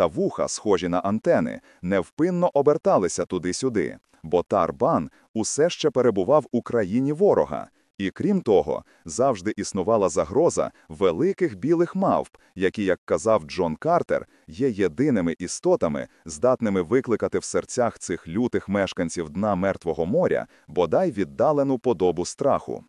та вуха, схожі на антени, невпинно оберталися туди-сюди, бо Тарбан усе ще перебував у країні ворога. І крім того, завжди існувала загроза великих білих мавп, які, як казав Джон Картер, є єдиними істотами, здатними викликати в серцях цих лютих мешканців дна Мертвого моря бодай віддалену подобу страху.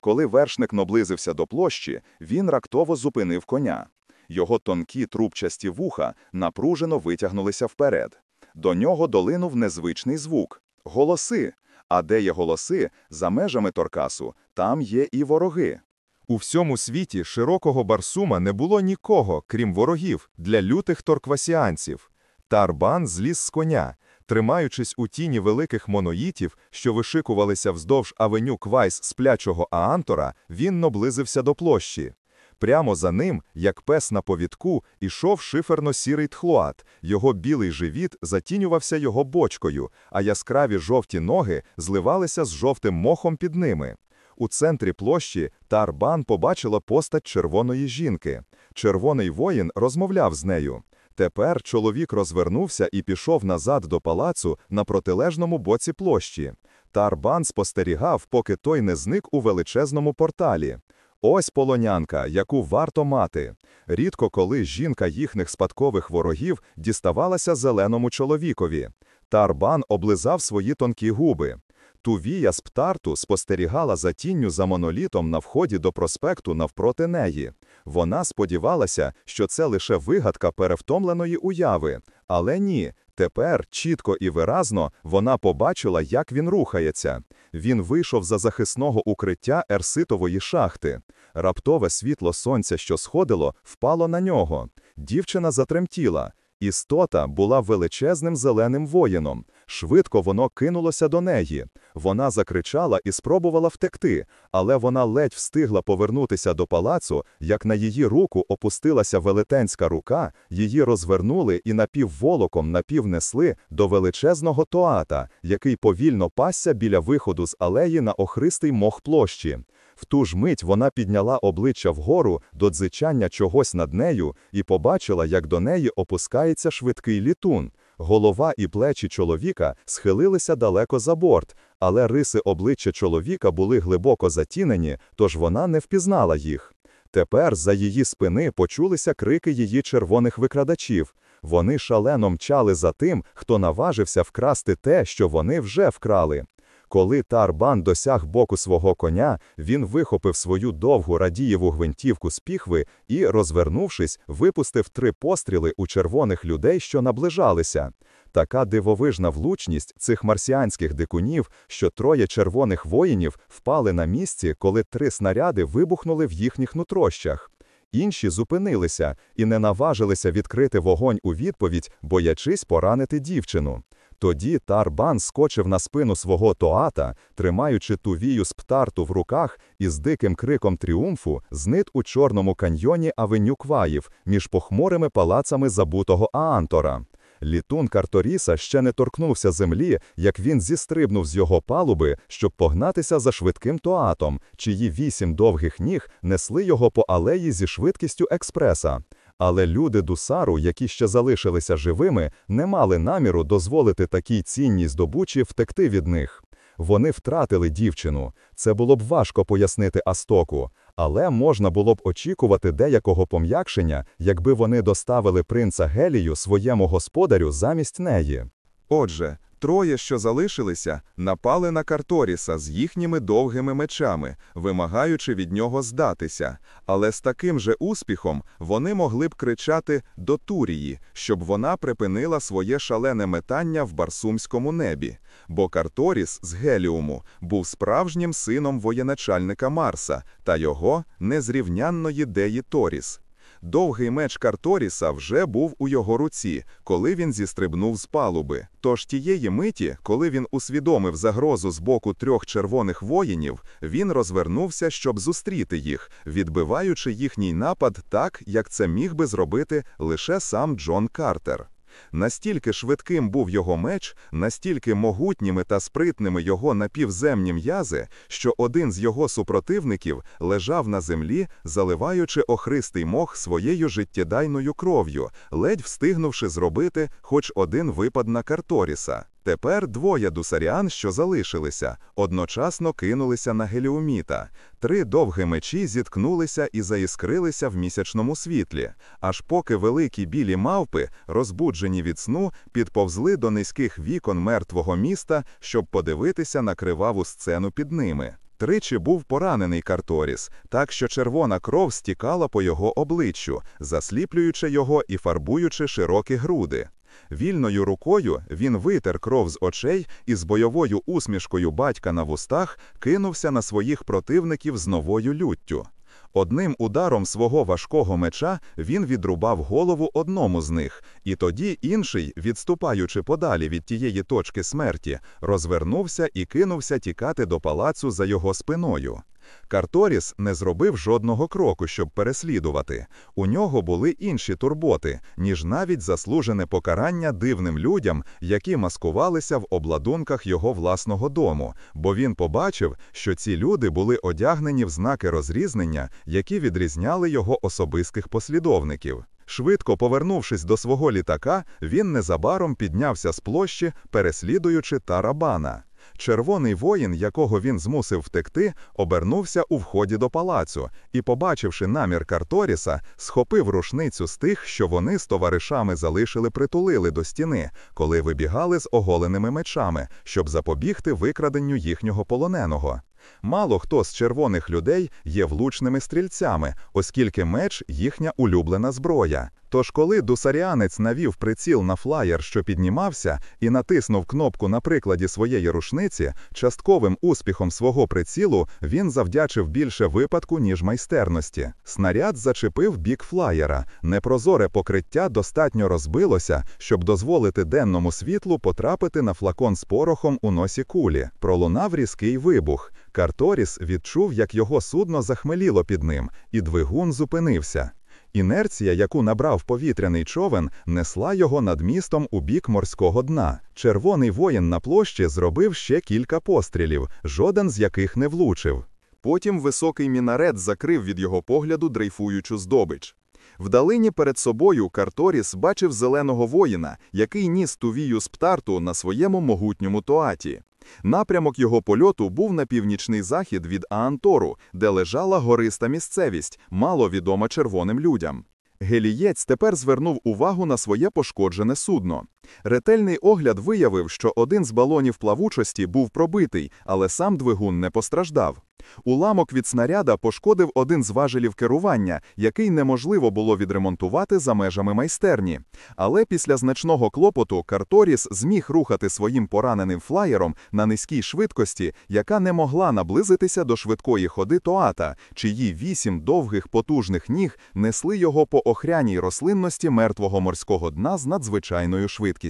Коли вершник наблизився до площі, він рактово зупинив коня. Його тонкі трубчасті вуха напружено витягнулися вперед. До нього долинув незвичний звук голоси. А де є голоси, за межами Торкасу, там є і вороги. У всьому світі широкого барсума не було нікого, крім ворогів, для лютих торквасіанців. Тарбан зліз з коня. Тримаючись у тіні великих моноїтів, що вишикувалися вздовж авеню Квайс сплячого Аантора, він наблизився до площі. Прямо за ним, як пес на повідку, ішов шиферно-сірий тхлоат. Його білий живіт затінювався його бочкою, а яскраві жовті ноги зливалися з жовтим мохом під ними. У центрі площі Тарбан побачила постать червоної жінки. Червоний воїн розмовляв з нею. Тепер чоловік розвернувся і пішов назад до палацу на протилежному боці площі. Тарбан спостерігав, поки той не зник у величезному порталі. Ось полонянка, яку варто мати. Рідко коли жінка їхніх спадкових ворогів діставалася зеленому чоловікові. Тарбан облизав свої тонкі губи. Тувія з птарту спостерігала за тінню за монолітом на вході до проспекту навпроти неї. Вона сподівалася, що це лише вигадка перевтомленої уяви, але ні. Тепер, чітко і виразно, вона побачила, як він рухається. Він вийшов за захисного укриття ерситової шахти. Раптове світло сонця, що сходило, впало на нього. Дівчина затремтіла. Істота була величезним зеленим воїном. Швидко воно кинулося до неї. Вона закричала і спробувала втекти, але вона ледь встигла повернутися до палацу, як на її руку опустилася велетенська рука, її розвернули і напівволоком напівнесли до величезного тоата, який повільно пасся біля виходу з алеї на охристий мох площі. В ту ж мить вона підняла обличчя вгору до дзичання чогось над нею і побачила, як до неї опускається швидкий літун. Голова і плечі чоловіка схилилися далеко за борт, але риси обличчя чоловіка були глибоко затінені, тож вона не впізнала їх. Тепер за її спини почулися крики її червоних викрадачів. Вони шалено мчали за тим, хто наважився вкрасти те, що вони вже вкрали. Коли Тарбан досяг боку свого коня, він вихопив свою довгу радієву гвинтівку з піхви і, розвернувшись, випустив три постріли у червоних людей, що наближалися. Така дивовижна влучність цих марсіанських дикунів, що троє червоних воїнів впали на місці, коли три снаряди вибухнули в їхніх нутрощах. Інші зупинилися і не наважилися відкрити вогонь у відповідь, боячись поранити дівчину. Тоді Тарбан скочив на спину свого тоата, тримаючи тувію з птарту в руках і з диким криком тріумфу знит у чорному каньйоні авеню Кваїв між похмурими палацами забутого Аантора. Літун Карторіса ще не торкнувся землі, як він зістрибнув з його палуби, щоб погнатися за швидким тоатом, чиї вісім довгих ніг несли його по алеї зі швидкістю експреса. Але люди Дусару, які ще залишилися живими, не мали наміру дозволити такій цінній здобучі втекти від них. Вони втратили дівчину. Це було б важко пояснити Астоку, але можна було б очікувати деякого пом'якшення, якби вони доставили принца Гелію своєму господарю замість неї. Отже, Троє, що залишилися, напали на Карторіса з їхніми довгими мечами, вимагаючи від нього здатися, але з таким же успіхом вони могли б кричати до Турії, щоб вона припинила своє шалене метання в барсумському небі, бо Карторіс з Геліуму був справжнім сином воєначальника Марса та його незрівнянної деї Торіс. Довгий меч Карторіса вже був у його руці, коли він зістрибнув з палуби. Тож тієї миті, коли він усвідомив загрозу з боку трьох червоних воїнів, він розвернувся, щоб зустріти їх, відбиваючи їхній напад так, як це міг би зробити лише сам Джон Картер. Настільки швидким був його меч, настільки могутніми та спритними його напівземні м'язи, що один з його супротивників лежав на землі, заливаючи охристий мох своєю життєдайною кров'ю, ледь встигнувши зробити хоч один випад на Карторіса. Тепер двоє дусаріан, що залишилися, одночасно кинулися на геліуміта. Три довгі мечі зіткнулися і заіскрилися в місячному світлі, аж поки великі білі мавпи, розбуджені від сну, підповзли до низьких вікон мертвого міста, щоб подивитися на криваву сцену під ними. Тричі був поранений Карторіс, так що червона кров стікала по його обличчю, засліплюючи його і фарбуючи широкі груди. Вільною рукою він витер кров з очей і з бойовою усмішкою батька на вустах кинувся на своїх противників з новою люттю. Одним ударом свого важкого меча він відрубав голову одному з них, і тоді інший, відступаючи подалі від тієї точки смерті, розвернувся і кинувся тікати до палацу за його спиною. Карторіс не зробив жодного кроку, щоб переслідувати. У нього були інші турботи, ніж навіть заслужене покарання дивним людям, які маскувалися в обладунках його власного дому, бо він побачив, що ці люди були одягнені в знаки розрізнення, які відрізняли його особистих послідовників. Швидко повернувшись до свого літака, він незабаром піднявся з площі, переслідуючи тарабана. Червоний воїн, якого він змусив втекти, обернувся у вході до палацу і, побачивши намір Карторіса, схопив рушницю з тих, що вони з товаришами залишили притулили до стіни, коли вибігали з оголеними мечами, щоб запобігти викраденню їхнього полоненого. Мало хто з червоних людей є влучними стрільцями, оскільки меч їхня улюблена зброя. Тож, коли дусаріанець навів приціл на флаєр, що піднімався, і натиснув кнопку на прикладі своєї рушниці, частковим успіхом свого прицілу він завдячив більше випадку, ніж майстерності. Снаряд зачепив бік флаєра. Непрозоре покриття достатньо розбилося, щоб дозволити денному світлу потрапити на флакон з порохом у носі кулі. Пролунав різкий вибух. Карторіс відчув, як його судно захмеліло під ним, і двигун зупинився. Інерція, яку набрав повітряний човен, несла його над містом у бік морського дна. Червоний воїн на площі зробив ще кілька пострілів, жоден з яких не влучив. Потім високий мінарет закрив від його погляду дрейфуючу здобич. Вдалині перед собою Карторіс бачив зеленого воїна, який ніс тувію з птарту на своєму могутньому тоаті. Напрямок його польоту був на північний захід від Аантору, де лежала гориста місцевість, мало відома червоним людям. Гелієць тепер звернув увагу на своє пошкоджене судно. Ретельний огляд виявив, що один з балонів плавучості був пробитий, але сам двигун не постраждав. Уламок від снаряда пошкодив один з важелів керування, який неможливо було відремонтувати за межами майстерні. Але після значного клопоту Карторіс зміг рухати своїм пораненим флаєром на низькій швидкості, яка не могла наблизитися до швидкої ходи Тоата, чиї вісім довгих потужних ніг несли його по охряній рослинності мертвого морського дна з надзвичайною швидкістю.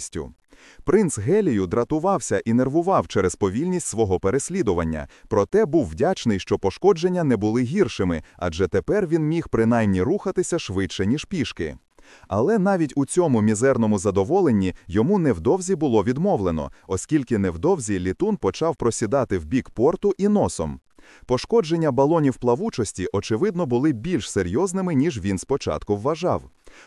Принц Гелію дратувався і нервував через повільність свого переслідування, проте був вдячний, що пошкодження не були гіршими, адже тепер він міг принаймні рухатися швидше, ніж пішки. Але навіть у цьому мізерному задоволенні йому невдовзі було відмовлено, оскільки невдовзі літун почав просідати в бік порту і носом. Пошкодження балонів плавучості, очевидно, були більш серйозними, ніж він спочатку вважав.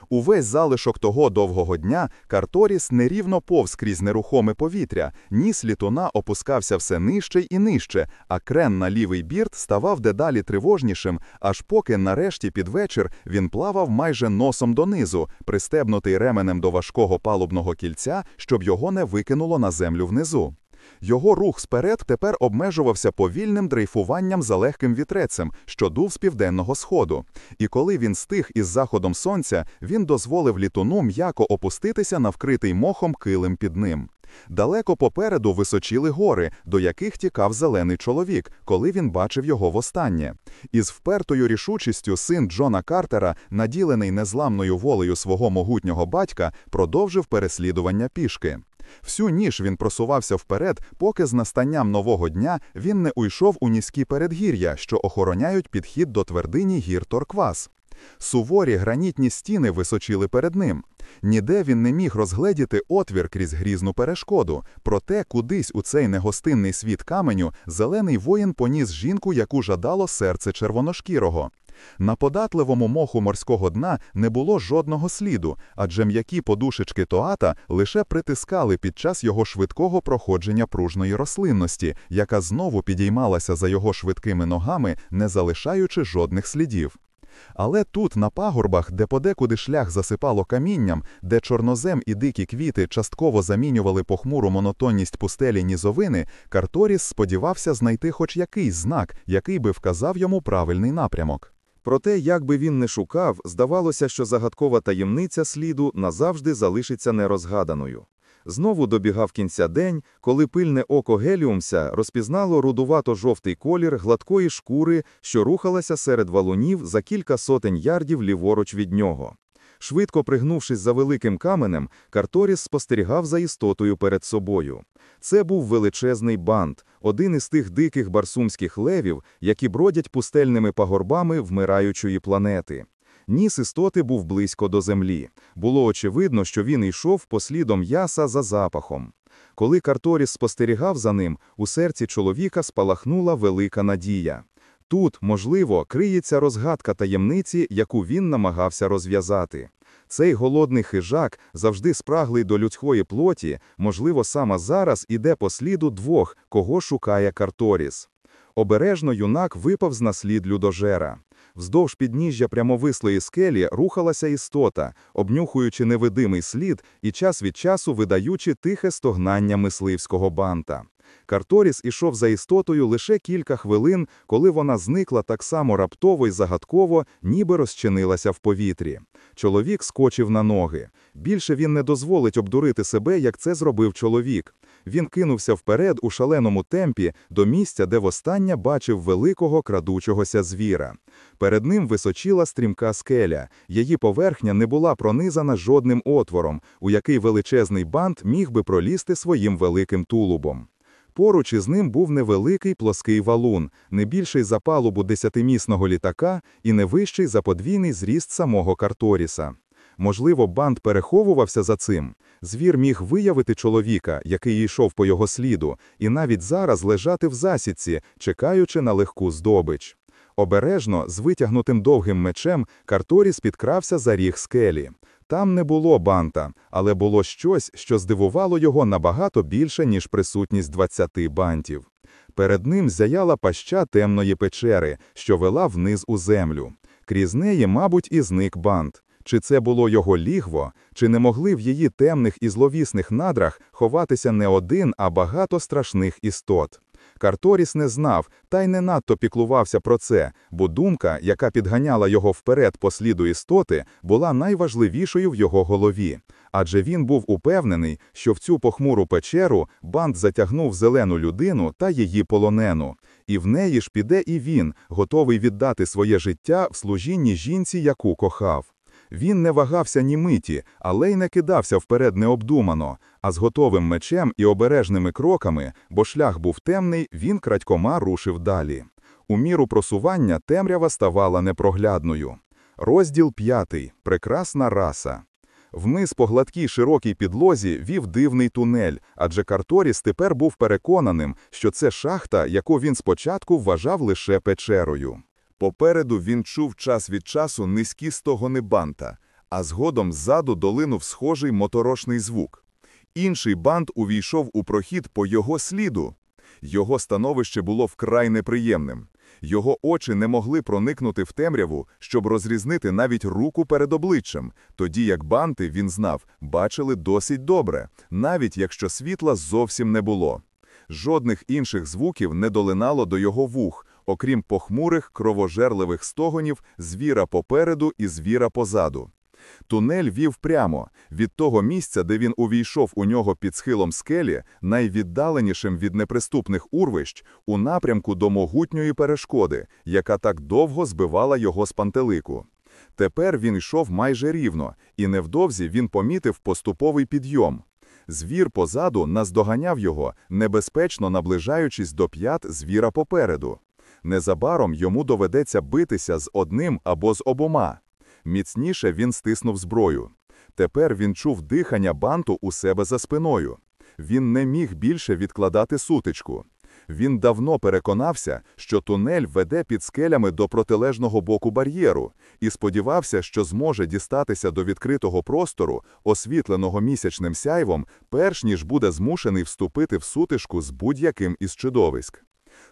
Увесь залишок того довгого дня Карторіс нерівно повз крізь нерухоме повітря, ніс літуна опускався все нижче і нижче, а крен на лівий бірт ставав дедалі тривожнішим, аж поки нарешті під вечір він плавав майже носом донизу, пристебнутий ременем до важкого палубного кільця, щоб його не викинуло на землю внизу. Його рух сперед тепер обмежувався повільним дрейфуванням за легким вітрецем, що дув з південного сходу. І коли він стих із заходом сонця, він дозволив літуну м'яко опуститися на вкритий мохом килим під ним. Далеко попереду височіли гори, до яких тікав зелений чоловік, коли він бачив його востаннє. Із впертою рішучістю син Джона Картера, наділений незламною волею свого могутнього батька, продовжив переслідування пішки. Всю ніж він просувався вперед, поки з настанням нового дня він не уйшов у низькі передгір'я, що охороняють підхід до твердині гір Торквас. Суворі гранітні стіни височили перед ним. Ніде він не міг розгледіти отвір крізь грізну перешкоду, проте кудись у цей негостинний світ каменю зелений воїн поніс жінку, яку жадало серце червоношкірого. На податливому моху морського дна не було жодного сліду, адже м'які подушечки тоата лише притискали під час його швидкого проходження пружної рослинності, яка знову підіймалася за його швидкими ногами, не залишаючи жодних слідів. Але тут, на пагорбах, де подекуди шлях засипало камінням, де чорнозем і дикі квіти частково замінювали похмуру монотонність пустелі нізовини, Карторіс сподівався знайти хоч якийсь знак, який би вказав йому правильний напрямок. Проте, як би він не шукав, здавалося, що загадкова таємниця сліду назавжди залишиться нерозгаданою. Знову добігав кінця день, коли пильне око Геліумся розпізнало рудувато-жовтий колір гладкої шкури, що рухалася серед валунів за кілька сотень ярдів ліворуч від нього. Швидко пригнувшись за великим каменем, Карторіс спостерігав за істотою перед собою. Це був величезний бант, один із тих диких барсумських левів, які бродять пустельними пагорбами вмираючої планети. Ніс істоти був близько до землі. Було очевидно, що він йшов послідом яса за запахом. Коли Карторіс спостерігав за ним, у серці чоловіка спалахнула велика надія. Тут, можливо, криється розгадка таємниці, яку він намагався розв'язати. Цей голодний хижак, завжди спраглий до людської плоті, можливо, саме зараз іде по сліду двох, кого шукає Карторіс. Обережно юнак випав з наслід людожера. Вздовж підніжжя прямовислої скелі рухалася істота, обнюхуючи невидимий слід і час від часу видаючи тихе стогнання мисливського банта. Карторіс ішов за істотою лише кілька хвилин, коли вона зникла так само раптово й загадково, ніби розчинилася в повітрі. Чоловік скочив на ноги. Більше він не дозволить обдурити себе, як це зробив чоловік. Він кинувся вперед у шаленому темпі до місця, де востаннє бачив великого крадучогося звіра. Перед ним височила стрімка скеля. Її поверхня не була пронизана жодним отвором, у який величезний бант міг би пролізти своїм великим тулубом. Поруч із ним був невеликий плоский валун, не більший за палубу десятимісного літака і не вищий за подвійний зріст самого Карторіса. Можливо, банд переховувався за цим. Звір міг виявити чоловіка, який йшов по його сліду, і навіть зараз лежати в засідці, чекаючи на легку здобич. Обережно, з витягнутим довгим мечем, Карторіс підкрався за ріг скелі. Там не було банта, але було щось, що здивувало його набагато більше, ніж присутність 20 бантів. Перед ним зяяла паща темної печери, що вела вниз у землю. Крізь неї, мабуть, і зник бант. Чи це було його лігво, чи не могли в її темних і зловісних надрах ховатися не один, а багато страшних істот? Карторіс не знав та й не надто піклувався про це, бо думка, яка підганяла його вперед по сліду істоти, була найважливішою в його голові. Адже він був упевнений, що в цю похмуру печеру банд затягнув зелену людину та її полонену. І в неї ж піде і він, готовий віддати своє життя в служінні жінці, яку кохав. Він не вагався ні миті, але й не кидався вперед необдумано, а з готовим мечем і обережними кроками, бо шлях був темний, він крадькома рушив далі. У міру просування темрява ставала непроглядною. Розділ п'ятий. Прекрасна раса. Вниз по гладкій широкій підлозі вів дивний тунель, адже Карторіс тепер був переконаним, що це шахта, яку він спочатку вважав лише печерою. Попереду він чув час від часу низькі стогони банта, а згодом ззаду долинув схожий моторошний звук. Інший бант увійшов у прохід по його сліду. Його становище було вкрай неприємним. Його очі не могли проникнути в темряву, щоб розрізнити навіть руку перед обличчям, тоді як банти, він знав, бачили досить добре, навіть якщо світла зовсім не було. Жодних інших звуків не долинало до його вух, окрім похмурих, кровожерливих стогонів звіра попереду і звіра позаду. Тунель вів прямо, від того місця, де він увійшов у нього під схилом скелі, найвіддаленішим від неприступних урвищ, у напрямку до могутньої перешкоди, яка так довго збивала його з пантелику. Тепер він йшов майже рівно, і невдовзі він помітив поступовий підйом. Звір позаду наздоганяв його, небезпечно наближаючись до п'ят звіра попереду. Незабаром йому доведеться битися з одним або з обома. Міцніше він стиснув зброю. Тепер він чув дихання банту у себе за спиною. Він не міг більше відкладати сутичку. Він давно переконався, що тунель веде під скелями до протилежного боку бар'єру, і сподівався, що зможе дістатися до відкритого простору, освітленого місячним сяйвом, перш ніж буде змушений вступити в сутичку з будь-яким із чудовиськ.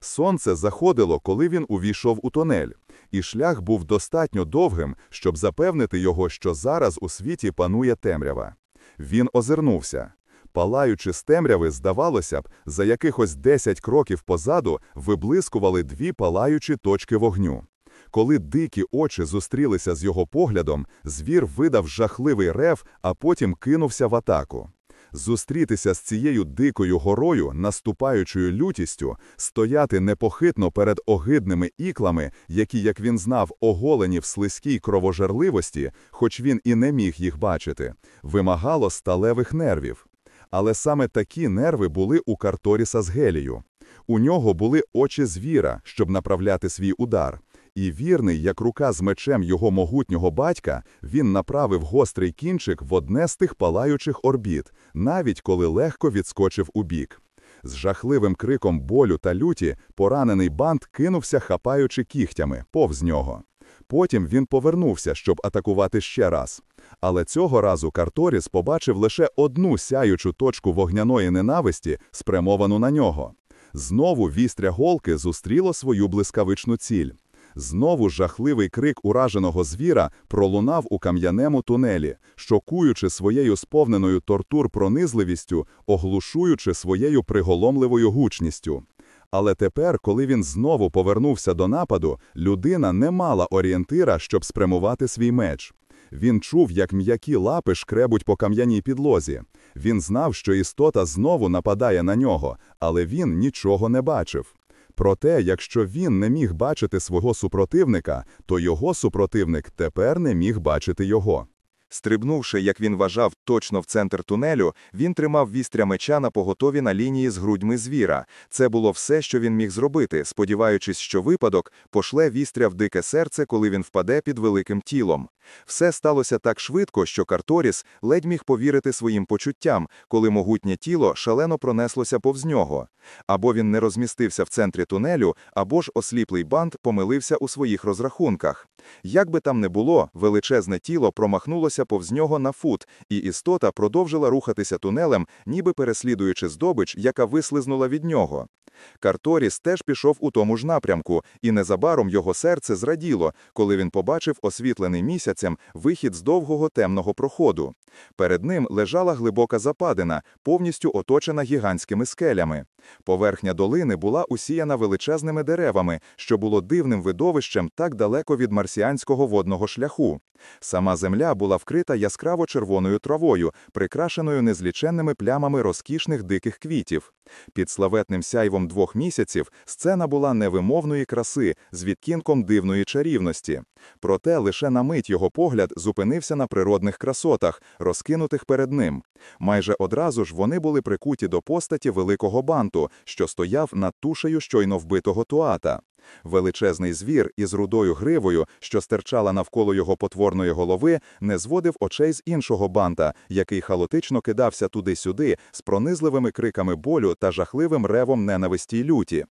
Сонце заходило, коли він увійшов у тунель, і шлях був достатньо довгим, щоб запевнити його, що зараз у світі панує темрява. Він озирнувся. Палаючи з темряви, здавалося б, за якихось 10 кроків позаду виблискували дві палаючі точки вогню. Коли дикі очі зустрілися з його поглядом, звір видав жахливий рев, а потім кинувся в атаку. Зустрітися з цією дикою горою, наступаючою лютістю, стояти непохитно перед огидними іклами, які, як він знав, оголені в слизькій кровожерливості, хоч він і не міг їх бачити, вимагало сталевих нервів. Але саме такі нерви були у Карторіса з Гелію. У нього були очі звіра, щоб направляти свій удар. І вірний, як рука з мечем його могутнього батька, він направив гострий кінчик в одне з тих палаючих орбіт, навіть коли легко відскочив у бік. З жахливим криком болю та люті поранений бант кинувся, хапаючи кігтями, повз нього. Потім він повернувся, щоб атакувати ще раз. Але цього разу Карторіс побачив лише одну сяючу точку вогняної ненависті, спрямовану на нього. Знову вістря голки зустріло свою блискавичну ціль. Знову жахливий крик ураженого звіра пролунав у кам'янему тунелі, шокуючи своєю сповненою тортур пронизливістю, оглушуючи своєю приголомливою гучністю. Але тепер, коли він знову повернувся до нападу, людина не мала орієнтира, щоб спрямувати свій меч. Він чув, як м'які лапи шкребуть по кам'яній підлозі. Він знав, що істота знову нападає на нього, але він нічого не бачив. Проте, якщо він не міг бачити свого супротивника, то його супротивник тепер не міг бачити його. Стрибнувши, як він вважав, точно в центр тунелю, він тримав вістря меча на поготові на лінії з грудьми звіра. Це було все, що він міг зробити, сподіваючись, що випадок пошле вістря в дике серце, коли він впаде під великим тілом. Все сталося так швидко, що Карторіс ледь міг повірити своїм почуттям, коли могутнє тіло шалено пронеслося повз нього. Або він не розмістився в центрі тунелю, або ж осліплий банд помилився у своїх розрахунках. Як би там не було, величезне тіло промахнулося повз нього на фут, і істота продовжила рухатися тунелем, ніби переслідуючи здобич, яка вислизнула від нього. Карторіс теж пішов у тому ж напрямку, і незабаром його серце зраділо, коли він побачив освітлений місяцем вихід з довгого темного проходу. Перед ним лежала глибока западина, повністю оточена гігантськими скелями. Поверхня долини була усіяна величезними деревами, що було дивним видовищем так далеко від марсіанського водного шляху. Сама земля була вкрита яскраво червоною травою, прикрашеною незліченними плямами розкішних диких квітів. Під славетним сяйвом двох місяців сцена була невимовної краси з відкінком дивної чарівності. Проте лише на мить його погляд зупинився на природних красотах, розкинутих перед ним. Майже одразу ж вони були прикуті до постаті великого банту, що стояв над тушею щойно вбитого туата. Величезний звір із рудою гривою, що стирчала навколо його потворної голови, не зводив очей з іншого банта, який халотично кидався туди-сюди з пронизливими криками болю та жахливим ревом ненависті й люті.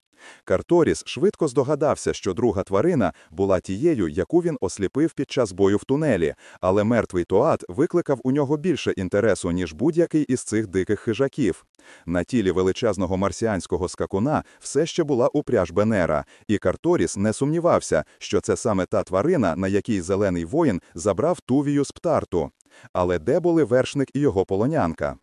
Карторіс швидко здогадався, що друга тварина була тією, яку він осліпив під час бою в тунелі, але мертвий Тоат викликав у нього більше інтересу, ніж будь-який із цих диких хижаків. На тілі величезного марсіанського скакуна все ще була упряж Бенера, і Карторіс не сумнівався, що це саме та тварина, на якій зелений воїн забрав тувію з птарту. Але де були вершник і його полонянка?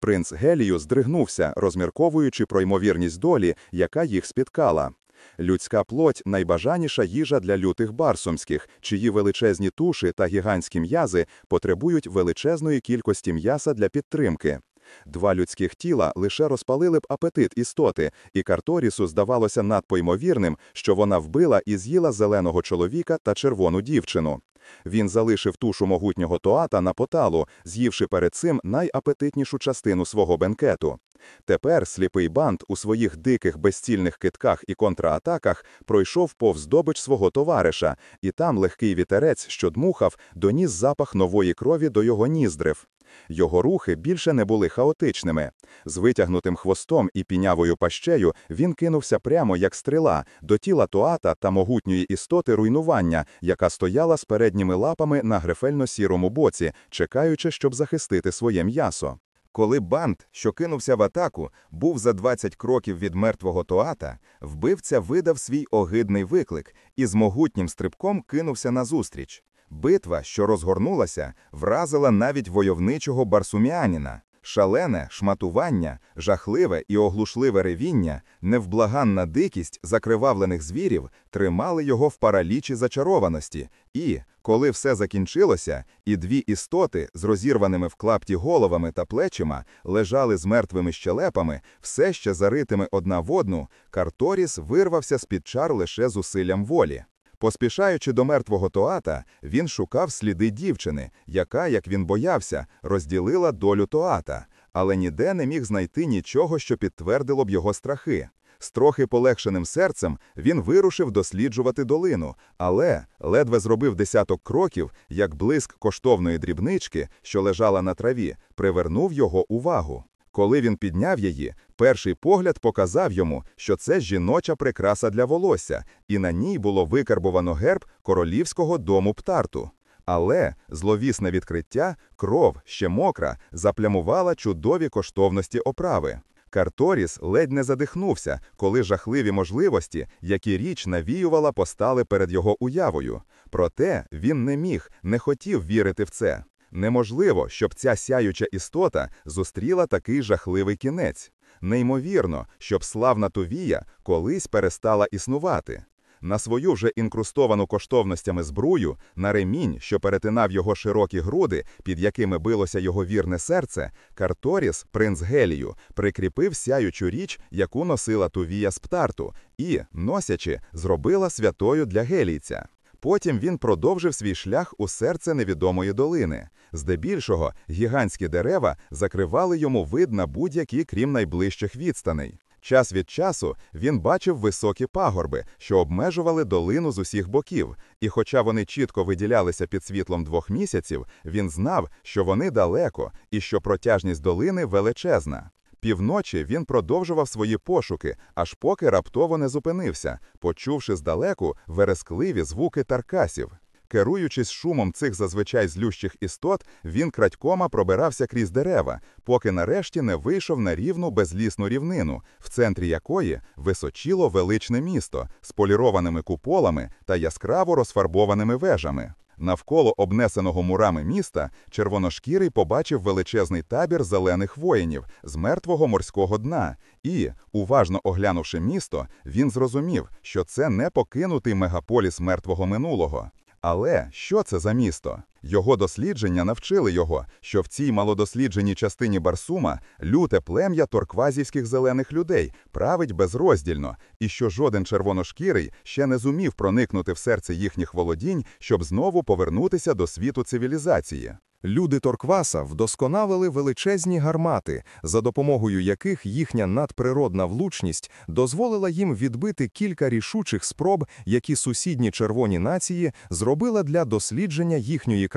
Принц Гелію здригнувся, розмірковуючи про ймовірність долі, яка їх спіткала. Людська плоть найбажаніша їжа для лютих барсумських, чиї величезні туші та гігантські м'язи потребують величезної кількості м'яса для підтримки. Два людських тіла лише розпалили б апетит істоти, і Карторісу здавалося надпоймовірним, що вона вбила і з'їла зеленого чоловіка та червону дівчину. Він залишив тушу могутнього Тоата на поталу, з'ївши перед цим найапетитнішу частину свого бенкету. Тепер сліпий банд у своїх диких безцільних китках і контратаках пройшов повз добич свого товариша, і там легкий вітерець, що дмухав, доніс запах нової крові до його ніздрив. Його рухи більше не були хаотичними. З витягнутим хвостом і пінявою пащею він кинувся прямо, як стріла, до тіла Туата та могутньої істоти руйнування, яка стояла з передніми лапами на грифельно-сірому боці, чекаючи, щоб захистити своє м'ясо. Коли банд, що кинувся в атаку, був за 20 кроків від мертвого Тоата, вбивця видав свій огидний виклик і з могутнім стрибком кинувся назустріч. Битва, що розгорнулася, вразила навіть войовничого барсуміаніна. Шалене шматування, жахливе і оглушливе ревіння, невблаганна дикість закривавлених звірів тримали його в паралічі зачарованості, і, коли все закінчилося, і дві істоти з розірваними в клапті головами та плечима лежали з мертвими щелепами, все ще заритими одна в одну, Карторіс вирвався з-під чар лише зусиллям волі. Поспішаючи до мертвого Тоата, він шукав сліди дівчини, яка, як він боявся, розділила долю Тоата, але ніде не міг знайти нічого, що підтвердило б його страхи. З трохи полегшеним серцем він вирушив досліджувати долину, але ледве зробив десяток кроків, як блиск коштовної дрібнички, що лежала на траві, привернув його увагу. Коли він підняв її, перший погляд показав йому, що це жіноча прикраса для волосся, і на ній було викарбовано герб королівського дому птарту. Але зловісне відкриття, кров, ще мокра, заплямувала чудові коштовності оправи. Карторіс ледь не задихнувся, коли жахливі можливості, які річ навіювала, постали перед його уявою. Проте він не міг, не хотів вірити в це. Неможливо, щоб ця сяюча істота зустріла такий жахливий кінець. Неймовірно, щоб славна Тувія колись перестала існувати. На свою вже інкрустовану коштовностями збрую, на ремінь, що перетинав його широкі груди, під якими билося його вірне серце, Карторіс, принц Гелію, прикріпив сяючу річ, яку носила Тувія з птарту, і, носячи, зробила святою для гелійця. Потім він продовжив свій шлях у серце невідомої долини. Здебільшого гігантські дерева закривали йому вид на будь-які, крім найближчих відстаней. Час від часу він бачив високі пагорби, що обмежували долину з усіх боків, і хоча вони чітко виділялися під світлом двох місяців, він знав, що вони далеко і що протяжність долини величезна. Півночі він продовжував свої пошуки, аж поки раптово не зупинився, почувши здалеку верескливі звуки таркасів. Керуючись шумом цих зазвичай злющих істот, він крадькома пробирався крізь дерева, поки нарешті не вийшов на рівну безлісну рівнину, в центрі якої височило величне місто з полірованими куполами та яскраво розфарбованими вежами. Навколо обнесеного мурами міста червоношкірий побачив величезний табір зелених воїнів з мертвого морського дна, і, уважно оглянувши місто, він зрозумів, що це не покинутий мегаполіс мертвого минулого. Але що це за місто? Його дослідження навчили його, що в цій малодослідженій частині Барсума люте плем'я торквазівських зелених людей править безроздільно, і що жоден червоношкірий ще не зумів проникнути в серце їхніх володінь, щоб знову повернутися до світу цивілізації. Люди Торкваса вдосконалили величезні гармати, за допомогою яких їхня надприродна влучність дозволила їм відбити кілька рішучих спроб, які сусідні червоні нації зробила для дослідження їхньої країни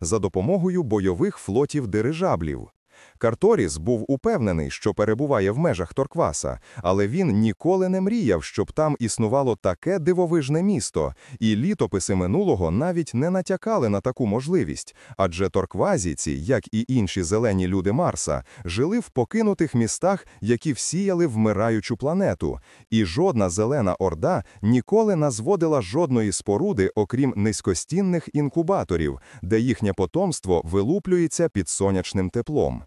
за допомогою бойових флотів дирижаблів. Карторіс був упевнений, що перебуває в межах Торкваса, але він ніколи не мріяв, щоб там існувало таке дивовижне місто, і літописи минулого навіть не натякали на таку можливість, адже торквазійці, як і інші зелені люди Марса, жили в покинутих містах, які всіяли вмираючу планету, і жодна зелена орда ніколи не зводила жодної споруди, окрім низькостінних інкубаторів, де їхнє потомство вилуплюється під сонячним теплом.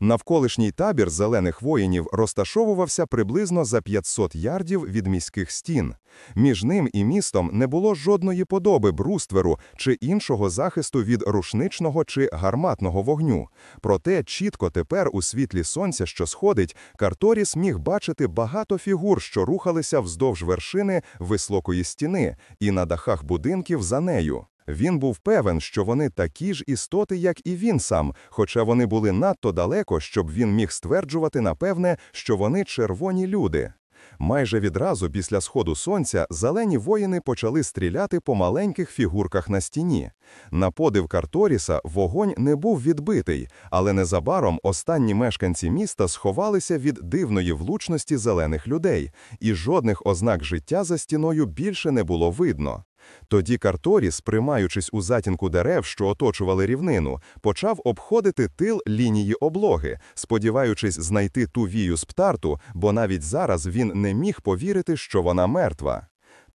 Навколишній табір зелених воїнів розташовувався приблизно за 500 ярдів від міських стін. Між ним і містом не було жодної подоби брустверу чи іншого захисту від рушничного чи гарматного вогню. Проте чітко тепер, у світлі сонця, що сходить, Карторіс міг бачити багато фігур, що рухалися вздовж вершини високої стіни, і на дахах будинків за нею. Він був певен, що вони такі ж істоти, як і він сам, хоча вони були надто далеко, щоб він міг стверджувати напевне, що вони червоні люди. Майже відразу після сходу сонця зелені воїни почали стріляти по маленьких фігурках на стіні. На подив Карторіса вогонь не був відбитий, але незабаром останні мешканці міста сховалися від дивної влучності зелених людей, і жодних ознак життя за стіною більше не було видно. Тоді Карторіс, приймаючись у затінку дерев, що оточували рівнину, почав обходити тил лінії облоги, сподіваючись знайти ту вію з птарту, бо навіть зараз він не міг повірити, що вона мертва.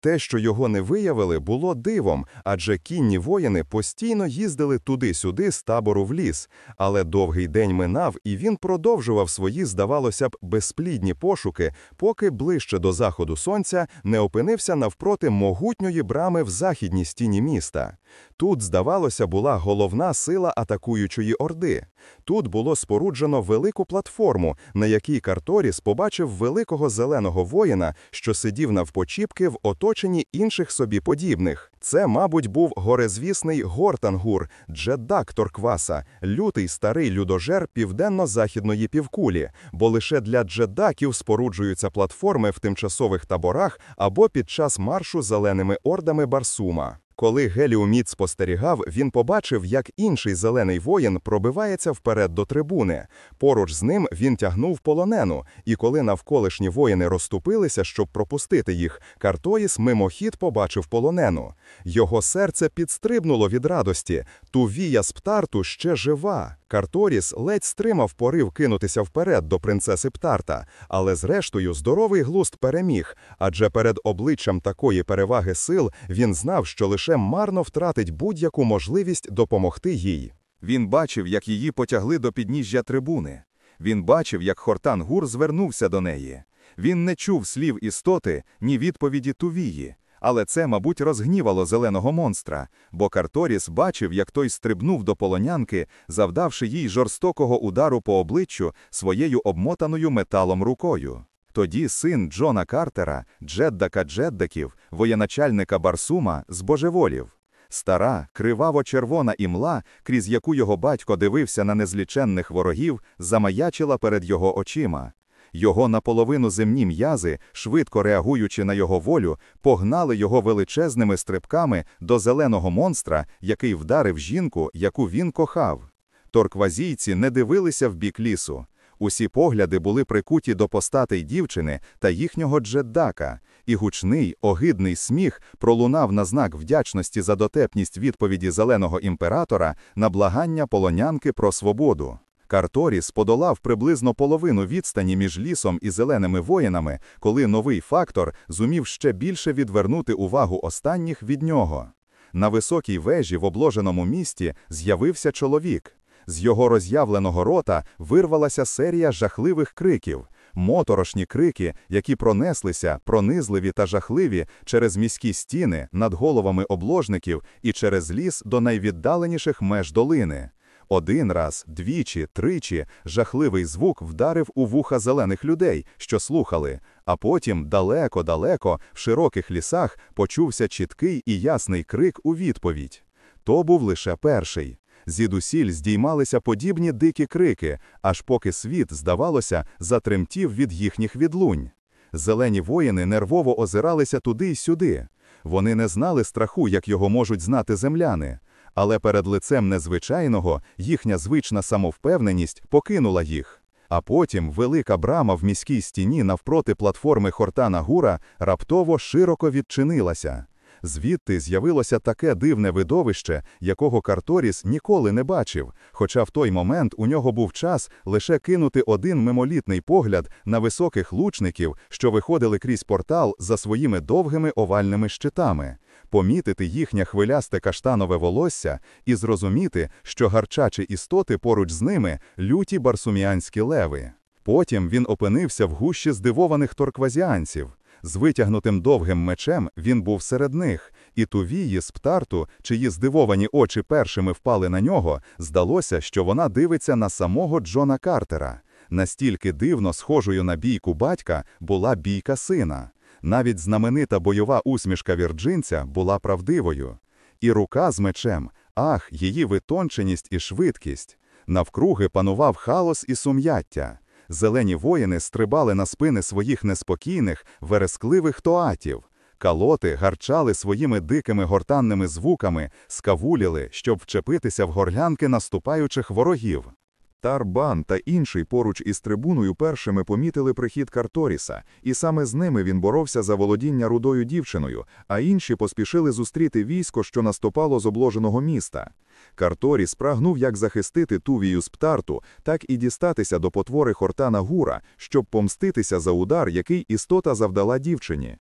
Те, що його не виявили, було дивом, адже кінні воїни постійно їздили туди-сюди з табору в ліс. Але довгий день минав, і він продовжував свої, здавалося б, безплідні пошуки, поки ближче до заходу сонця не опинився навпроти могутньої брами в західній стіні міста. Тут, здавалося, була головна сила атакуючої орди. Тут було споруджено велику платформу, на якій Карторіс побачив великого зеленого воїна, що сидів навпочіпки в оточенні інших собі подібних. Це, мабуть, був горезвісний Гортангур, джедак Торкваса, лютий старий людожер південно-західної півкулі, бо лише для джедаків споруджуються платформи в тимчасових таборах або під час маршу зеленими ордами Барсума. Коли Геліуміт спостерігав, він побачив, як інший зелений воїн пробивається вперед до трибуни. Поруч з ним він тягнув полонену, і коли навколишні воїни розступилися, щоб пропустити їх, Картоїс мимохід побачив полонену. Його серце підстрибнуло від радості. Тувія з Птарту ще жива. Карторіс ледь стримав порив кинутися вперед до принцеси Птарта, але зрештою здоровий глуст переміг, адже перед обличчям такої переваги сил він знав, що лише марно втратить будь-яку можливість допомогти їй. Він бачив, як її потягли до підніжжя трибуни. Він бачив, як Хортан Гур звернувся до неї. Він не чув слів істоти, ні відповіді Тувії. Але це, мабуть, розгнівало зеленого монстра, бо Карторіс бачив, як той стрибнув до полонянки, завдавши їй жорстокого удару по обличчю своєю обмотаною металом рукою. Тоді син Джона Картера, Джеддака Джеддаків, воєначальника Барсума, збожеволів. Стара, криваво-червона імла, крізь яку його батько дивився на незліченних ворогів, замаячила перед його очима. Його наполовину земні м'язи, швидко реагуючи на його волю, погнали його величезними стрибками до зеленого монстра, який вдарив жінку, яку він кохав. Торквазійці не дивилися в бік лісу. Усі погляди були прикуті до постатей дівчини та їхнього джеддака, і гучний, огидний сміх пролунав на знак вдячності за дотепність відповіді зеленого імператора на благання полонянки про свободу. Карторіс подолав приблизно половину відстані між лісом і зеленими воїнами, коли новий фактор зумів ще більше відвернути увагу останніх від нього. На високій вежі в обложеному місті з'явився чоловік. З його роз'явленого рота вирвалася серія жахливих криків, моторошні крики, які пронеслися, пронизливі та жахливі через міські стіни над головами обложників і через ліс до найвіддаленіших меж долини. Один раз, двічі, тричі жахливий звук вдарив у вуха зелених людей, що слухали, а потім далеко-далеко в широких лісах почувся чіткий і ясний крик у відповідь. То був лише перший. Звідусіль здіймалися подібні дикі крики, аж поки світ, здавалося, затремтів від їхніх відлунь. Зелені воїни нервово озиралися туди й сюди. Вони не знали страху, як його можуть знати земляни. Але перед лицем незвичайного їхня звична самовпевненість покинула їх. А потім велика брама в міській стіні навпроти платформи Хортана Гура раптово широко відчинилася. Звідти з'явилося таке дивне видовище, якого Карторіс ніколи не бачив, хоча в той момент у нього був час лише кинути один мимолітний погляд на високих лучників, що виходили крізь портал за своїми довгими овальними щитами, помітити їхнє хвилясте каштанове волосся і зрозуміти, що гарчачі істоти поруч з ними люті барсуміанські леви. Потім він опинився в гущі здивованих торквазіанців. З витягнутим довгим мечем він був серед них, і Тувії з птарту, чиї здивовані очі першими впали на нього, здалося, що вона дивиться на самого Джона Картера. Настільки дивно схожою на бійку батька була бійка сина. Навіть знаменита бойова усмішка вірджинця була правдивою. І рука з мечем, ах, її витонченість і швидкість. Навкруги панував хаос і сум'яття. Зелені воїни стрибали на спини своїх неспокійних, верескливих тоатів. Калоти гарчали своїми дикими гортанними звуками, скавуліли, щоб вчепитися в горлянки наступаючих ворогів. Тарбан та інший поруч із трибуною першими помітили прихід Карторіса, і саме з ними він боровся за володіння рудою дівчиною, а інші поспішили зустріти військо, що наступало з обложеного міста. Карторіс прагнув як захистити Тувію з Птарту, так і дістатися до потвори Хортана Гура, щоб помститися за удар, який істота завдала дівчині.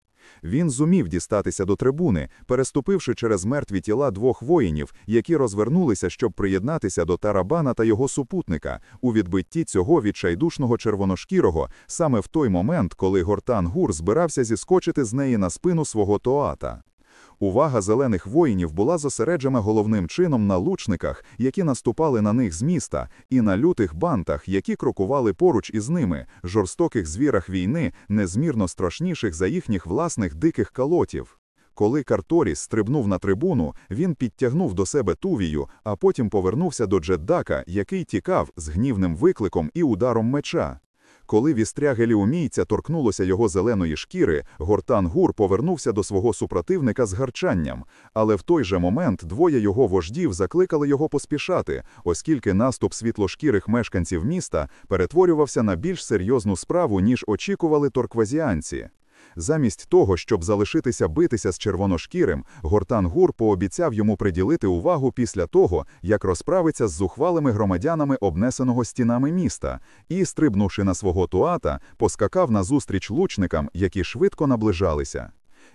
Він зумів дістатися до трибуни, переступивши через мертві тіла двох воїнів, які розвернулися, щоб приєднатися до Тарабана та його супутника у відбитті цього відчайдушного червоношкірого, саме в той момент, коли Гортан Гур збирався зіскочити з неї на спину свого Тоата. Увага зелених воїнів була зосереджена головним чином на лучниках, які наступали на них з міста, і на лютих бантах, які крокували поруч із ними, жорстоких звірах війни, незмірно страшніших за їхніх власних диких калотів. Коли Карторіс стрибнув на трибуну, він підтягнув до себе тувію, а потім повернувся до Джеддака, який тікав з гнівним викликом і ударом меча. Коли вістря геліумійця торкнулося його зеленої шкіри, Гортан Гур повернувся до свого супротивника з гарчанням, але в той же момент двоє його вождів закликали його поспішати, оскільки наступ світлошкірих мешканців міста перетворювався на більш серйозну справу, ніж очікували торквазіанці. Замість того, щоб залишитися битися з червоношкірим, Гортан Гур пообіцяв йому приділити увагу після того, як розправиться з зухвалими громадянами обнесеного стінами міста, і, стрибнувши на свого туата, поскакав назустріч лучникам, які швидко наближалися.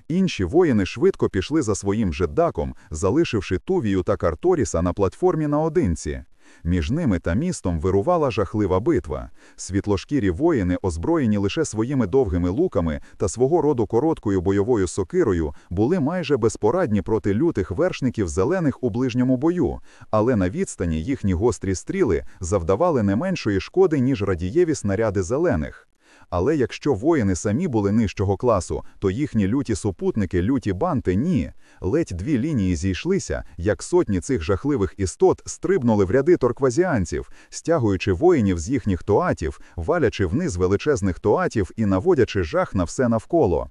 Інші воїни швидко пішли за своїм жеддаком, залишивши Тувію та Карторіса на платформі наодинці. Між ними та містом вирувала жахлива битва. Світлошкірі воїни, озброєні лише своїми довгими луками та свого роду короткою бойовою сокирою, були майже безпорадні проти лютих вершників зелених у ближньому бою, але на відстані їхні гострі стріли завдавали не меншої шкоди, ніж радієві снаряди зелених. Але якщо воїни самі були нижчого класу, то їхні люті супутники, люті банти ні. Ледь дві лінії зійшлися, як сотні цих жахливих істот стрибнули в ряди торквазіанців, стягуючи воїнів з їхніх тоатів, валячи вниз величезних тоатів і наводячи жах на все навколо.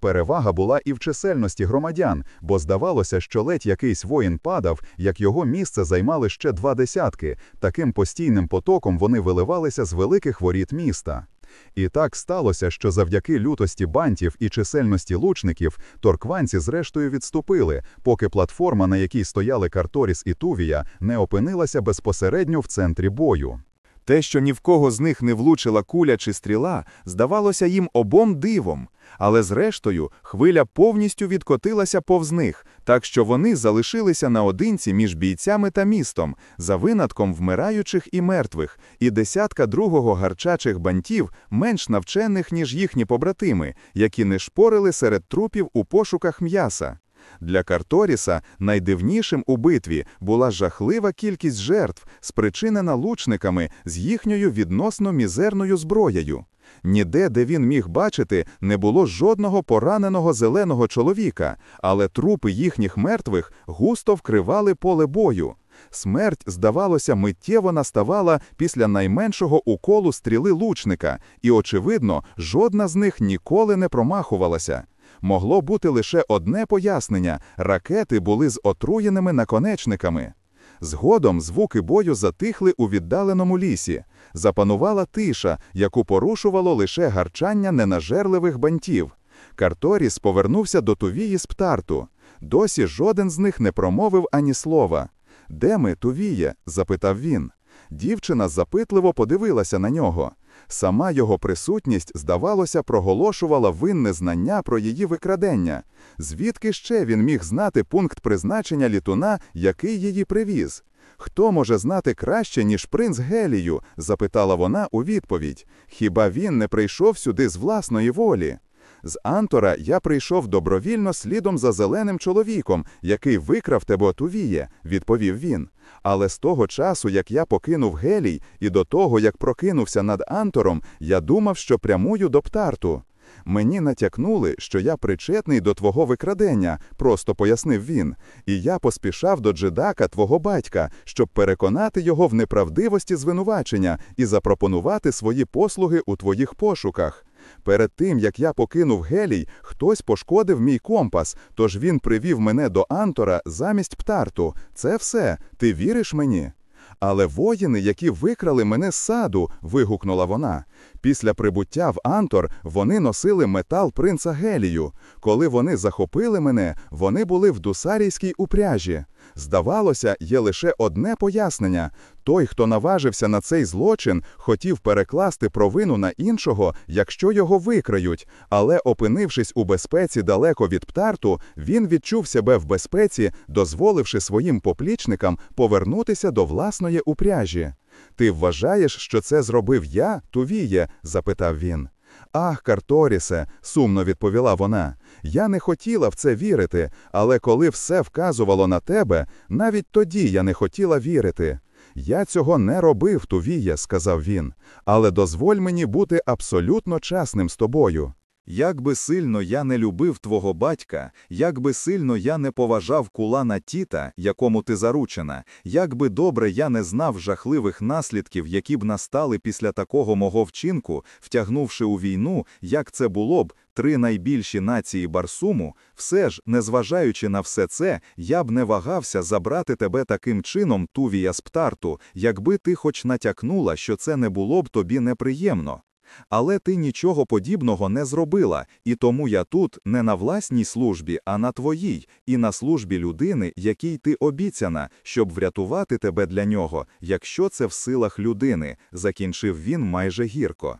Перевага була і в чисельності громадян, бо здавалося, що ледь якийсь воїн падав, як його місце займали ще два десятки. Таким постійним потоком вони виливалися з великих воріт міста. І так сталося, що завдяки лютості бантів і чисельності лучників торкванці зрештою відступили, поки платформа, на якій стояли Карторіс і Тувія, не опинилася безпосередньо в центрі бою. Те, що ні в кого з них не влучила куля чи стріла, здавалося їм обом дивом, але зрештою хвиля повністю відкотилася повз них, так що вони залишилися наодинці між бійцями та містом, за винатком вмираючих і мертвих, і десятка другого гарчачих бантів, менш навчених, ніж їхні побратими, які не шпорили серед трупів у пошуках м'яса. Для Карторіса найдивнішим у битві була жахлива кількість жертв, спричинена лучниками з їхньою відносно мізерною зброєю. Ніде, де він міг бачити, не було жодного пораненого зеленого чоловіка, але трупи їхніх мертвих густо вкривали поле бою. Смерть, здавалося, миттєво наставала після найменшого уколу стріли лучника, і, очевидно, жодна з них ніколи не промахувалася. Могло бути лише одне пояснення ракети були з отруєними наконечниками. Згодом звуки бою затихли у віддаленому лісі. Запанувала тиша, яку порушувало лише гарчання ненажерливих бантів. Карторіс повернувся до Тувії з Птарту. Досі жоден з них не промовив ані слова. Де ми, Тувіє? запитав він. Дівчина запитливо подивилася на нього. Сама його присутність, здавалося, проголошувала винне знання про її викрадення. Звідки ще він міг знати пункт призначення літуна, який її привіз? Хто може знати краще, ніж принц Гелію? запитала вона у відповідь. Хіба він не прийшов сюди з власної волі? З Антора я прийшов добровільно слідом за зеленим чоловіком, який викрав тебе Тувіє, відповів він. Але з того часу, як я покинув Гелій, і до того, як прокинувся над Антором, я думав, що прямую до Птарту. Мені натякнули, що я причетний до твого викрадення, просто пояснив він, і я поспішав до джедака твого батька, щоб переконати його в неправдивості звинувачення і запропонувати свої послуги у твоїх пошуках. Перед тим, як я покинув гелій, хтось пошкодив мій компас, тож він привів мене до Антора замість птарту. Це все. Ти віриш мені? Але воїни, які викрали мене з саду, вигукнула вона. Після прибуття в Антор вони носили метал принца Гелію. Коли вони захопили мене, вони були в дусарійській упряжі. Здавалося, є лише одне пояснення: той, хто наважився на цей злочин, хотів перекласти провину на іншого, якщо його викрають. Але, опинившись у безпеці далеко від птарту, він відчув себе в безпеці, дозволивши своїм поплічникам повернутися до власної упряжі. Ти вважаєш, що це зробив я, Тувіє? запитав він. Ах, Карторісе, сумно відповіла вона. Я не хотіла в це вірити, але коли все вказувало на тебе, навіть тоді я не хотіла вірити. Я цього не робив, Тувія, сказав він, але дозволь мені бути абсолютно чесним з тобою. Як би сильно я не любив твого батька, як би сильно я не поважав кулана Тіта, якому ти заручена, як би добре я не знав жахливих наслідків, які б настали після такого мого вчинку, втягнувши у війну, як це було б, три найбільші нації Барсуму, все ж, незважаючи на все це, я б не вагався забрати тебе таким чином, Тувія з Птарту, якби ти хоч натякнула, що це не було б тобі неприємно. Але ти нічого подібного не зробила, і тому я тут не на власній службі, а на твоїй, і на службі людини, якій ти обіцяна, щоб врятувати тебе для нього, якщо це в силах людини, закінчив він майже гірко.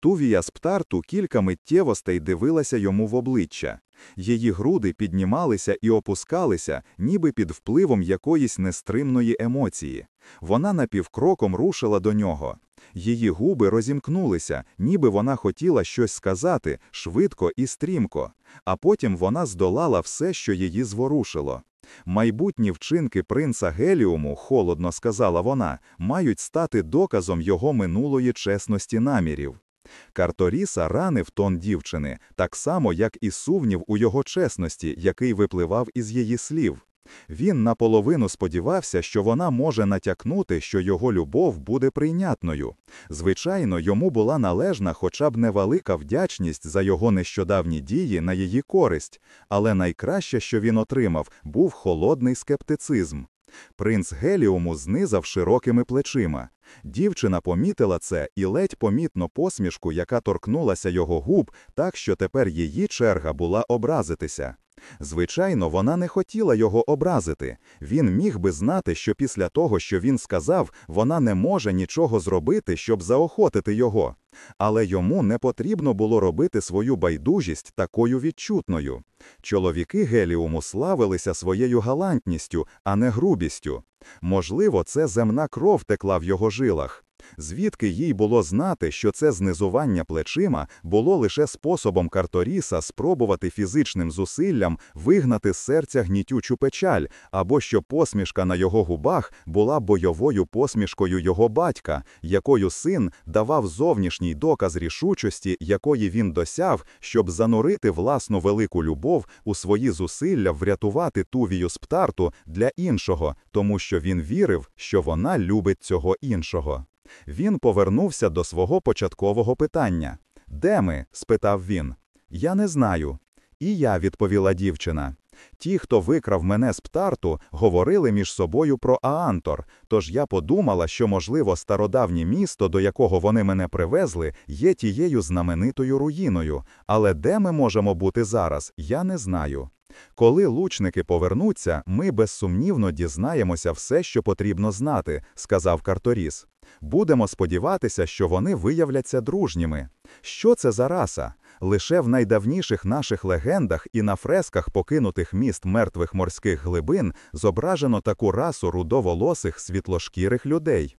Тувія птарту кілька миттєвостей дивилася йому в обличчя. Її груди піднімалися і опускалися, ніби під впливом якоїсь нестримної емоції. Вона напівкроком рушила до нього. Її губи розімкнулися, ніби вона хотіла щось сказати швидко і стрімко, а потім вона здолала все, що її зворушило. Майбутні вчинки принца Геліуму, холодно сказала вона, мають стати доказом його минулої чесності намірів. Карторіса ранив тон дівчини, так само, як і сумнів у його чесності, який випливав із її слів. Він наполовину сподівався, що вона може натякнути, що його любов буде прийнятною. Звичайно, йому була належна хоча б невелика вдячність за його нещодавні дії на її користь, але найкраще, що він отримав, був холодний скептицизм. Принц Геліуму знизав широкими плечима. Дівчина помітила це і ледь помітно посмішку, яка торкнулася його губ, так що тепер її черга була образитися. Звичайно, вона не хотіла його образити. Він міг би знати, що після того, що він сказав, вона не може нічого зробити, щоб заохотити його. Але йому не потрібно було робити свою байдужість такою відчутною. Чоловіки Геліуму славилися своєю галантністю, а не грубістю. Можливо, це земна кров текла в його жилах. Звідки їй було знати, що це знизування плечима було лише способом Карторіса спробувати фізичним зусиллям вигнати з серця гнітючу печаль, або що посмішка на його губах була бойовою посмішкою його батька, якою син давав зовнішній доказ рішучості, якої він досяг, щоб занурити власну велику любов у свої зусилля врятувати Тувію з птарту для іншого, тому що він вірив, що вона любить цього іншого. Він повернувся до свого початкового питання. Де ми? спитав він. Я не знаю. І я, відповіла дівчина. Ті, хто викрав мене з птарту, говорили між собою про Аантор, тож я подумала, що, можливо, стародавнє місто, до якого вони мене привезли, є тією знаменитою руїною, але де ми можемо бути зараз, я не знаю. Коли лучники повернуться, ми безсумнівно дізнаємося все, що потрібно знати, сказав Карторіс. Будемо сподіватися, що вони виявляться дружніми. Що це за раса? Лише в найдавніших наших легендах і на фресках покинутих міст мертвих морських глибин зображено таку расу рудоволосих світлошкірих людей.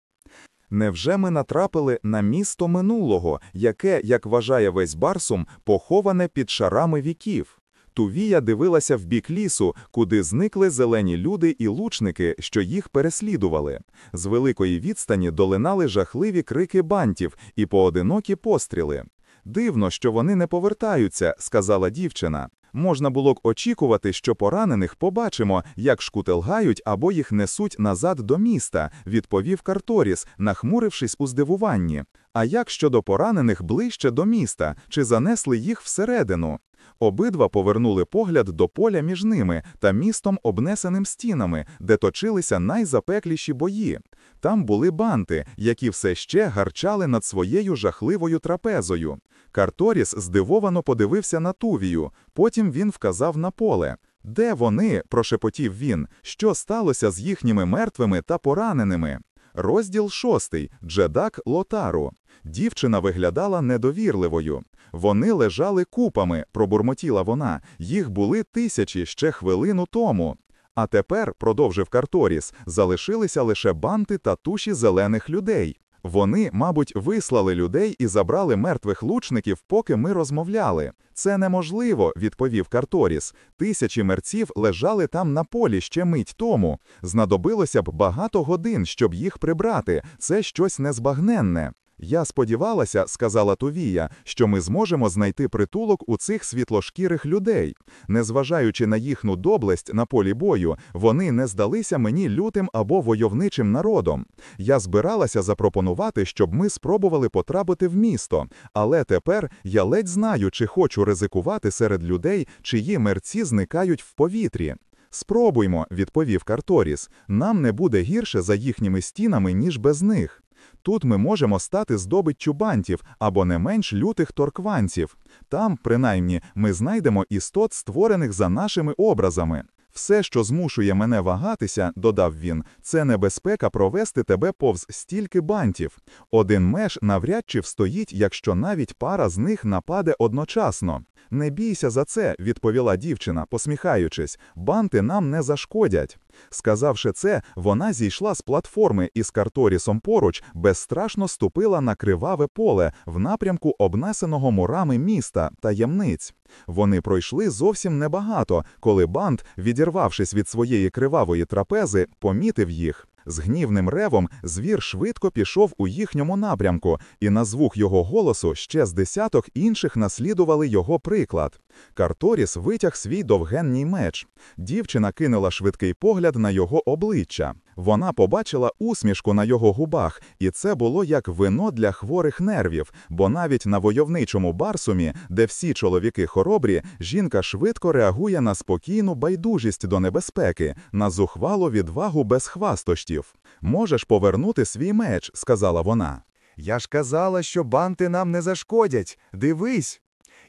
Невже ми натрапили на місто минулого, яке, як вважає весь Барсум, поховане під шарами віків? Тувія дивилася в бік лісу, куди зникли зелені люди і лучники, що їх переслідували. З великої відстані долинали жахливі крики бантів і поодинокі постріли. Дивно, що вони не повертаються, сказала дівчина. Можна було б очікувати, що поранених побачимо, як шкутелгають або їх несуть назад до міста, відповів Карторіс, нахмурившись у здивуванні. А як щодо поранених ближче до міста, чи занесли їх всередину? Обидва повернули погляд до поля між ними та містом, обнесеним стінами, де точилися найзапекліші бої. Там були банти, які все ще гарчали над своєю жахливою трапезою. Карторіс здивовано подивився на Тувію, потім він вказав на поле. Де вони? прошепотів він. Що сталося з їхніми мертвими та пораненими? Розділ шостий. Джедак Лотару. Дівчина виглядала недовірливою. Вони лежали купами, пробурмотіла вона. Їх були тисячі ще хвилину тому. А тепер, продовжив Карторіс, залишилися лише банти та туші зелених людей. Вони, мабуть, вислали людей і забрали мертвих лучників, поки ми розмовляли. Це неможливо, відповів Карторіс. Тисячі мерців лежали там на полі ще мить тому. Знадобилося б багато годин, щоб їх прибрати. Це щось незбагненне. Я сподівалася, сказала Тувія, що ми зможемо знайти притулок у цих світлошкірих людей. Незважаючи на їхню доблесть на полі бою, вони не здалися мені лютим або войовничим народом. Я збиралася запропонувати, щоб ми спробували потрапити в місто, але тепер я ледь знаю, чи хочу ризикувати серед людей, чиї мерці зникають в повітрі. Спробуймо, відповів Карторіс. Нам не буде гірше за їхніми стінами, ніж без них. Тут ми можемо стати здобиччю бантів або не менш лютих торкванців. Там, принаймні, ми знайдемо істот, створених за нашими образами. Все, що змушує мене вагатися, додав він, це небезпека провести тебе повз стільки бантів. Один меж навряд чи встоїть, якщо навіть пара з них нападе одночасно. Не бійся за це, відповіла дівчина, посміхаючись. Банти нам не зашкодять. Сказавши це, вона зійшла з платформи і з Карторісом поруч безстрашно ступила на криваве поле в напрямку обнесеного мурами міста таємниць. Вони пройшли зовсім небагато, коли бант, відірвавшись від своєї кривавої трапези, помітив їх. З гнівним ревом звір швидко пішов у їхньому напрямку, і на звук його голосу ще з десяток інших наслідували його приклад. Карторіс витяг свій довгенній меч. Дівчина кинула швидкий погляд на його обличчя. Вона побачила усмішку на його губах, і це було як вино для хворих нервів, бо навіть на войовничому барсумі, де всі чоловіки хоробрі, жінка швидко реагує на спокійну байдужість до небезпеки, на зухвалу відвагу без хвастощів. Можеш повернути свій меч, сказала вона. Я ж казала, що банти нам не зашкодять. Дивись.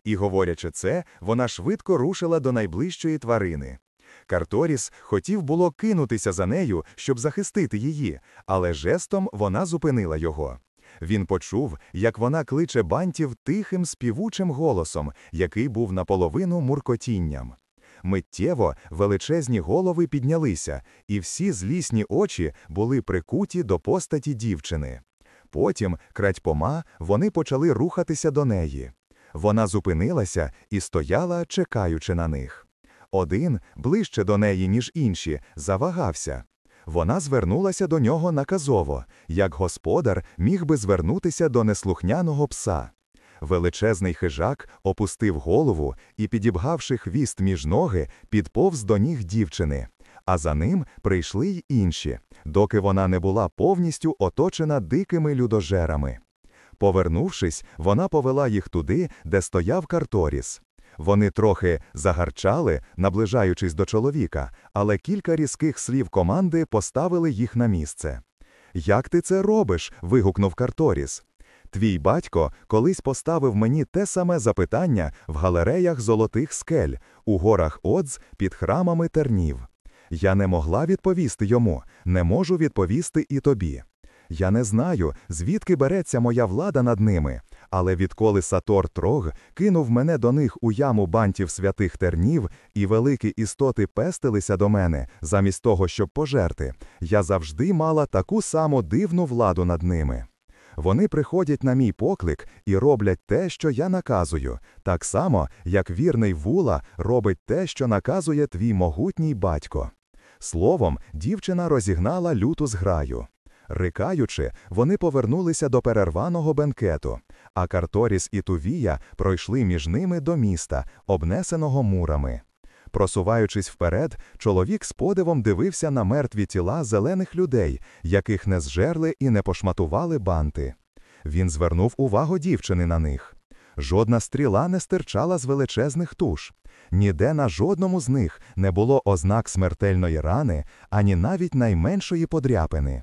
І, говорячи це, вона швидко рушила до найближчої тварини. Карторіс хотів було кинутися за нею, щоб захистити її, але жестом вона зупинила його. Він почув, як вона кличе бантів тихим співучим голосом, який був наполовину муркотінням. Миттєво величезні голови піднялися, і всі злісні очі були прикуті до постаті дівчини. Потім, крадькома, вони почали рухатися до неї. Вона зупинилася і стояла, чекаючи на них. Один, ближче до неї, ніж інші, завагався. Вона звернулася до нього наказово, як господар міг би звернутися до неслухняного пса. Величезний хижак опустив голову і, підібгавши хвіст між ноги, підповз до ніг дівчини. А за ним прийшли й інші, доки вона не була повністю оточена дикими людожерами. Повернувшись, вона повела їх туди, де стояв Карторіс. Вони трохи загарчали, наближаючись до чоловіка, але кілька різких слів команди поставили їх на місце. Як ти це робиш? вигукнув Карторіс. Твій батько колись поставив мені те саме запитання в галереях золотих скель, у горах Одз під храмами тернів. Я не могла відповісти йому, не можу відповісти і тобі. Я не знаю, звідки береться моя влада над ними, але відколи Сатор Трог кинув мене до них у яму бантів святих тернів, і великі істоти пестилися до мене, замість того, щоб пожерти, я завжди мала таку саму дивну владу над ними. Вони приходять на мій поклик і роблять те, що я наказую, так само, як вірний вула робить те, що наказує твій могутній батько. Словом, дівчина розігнала люту зграю. Рикаючи, вони повернулися до перерваного бенкету, а Карторіс і Тувія пройшли між ними до міста, обнесеного мурами. Просуваючись вперед, чоловік з подивом дивився на мертві тіла зелених людей, яких не зжерли і не пошматували банти. Він звернув увагу дівчини на них. Жодна стріла не стирчала з величезних туш. Ніде на жодному з них не було ознак смертельної рани, ані навіть найменшої подряпини.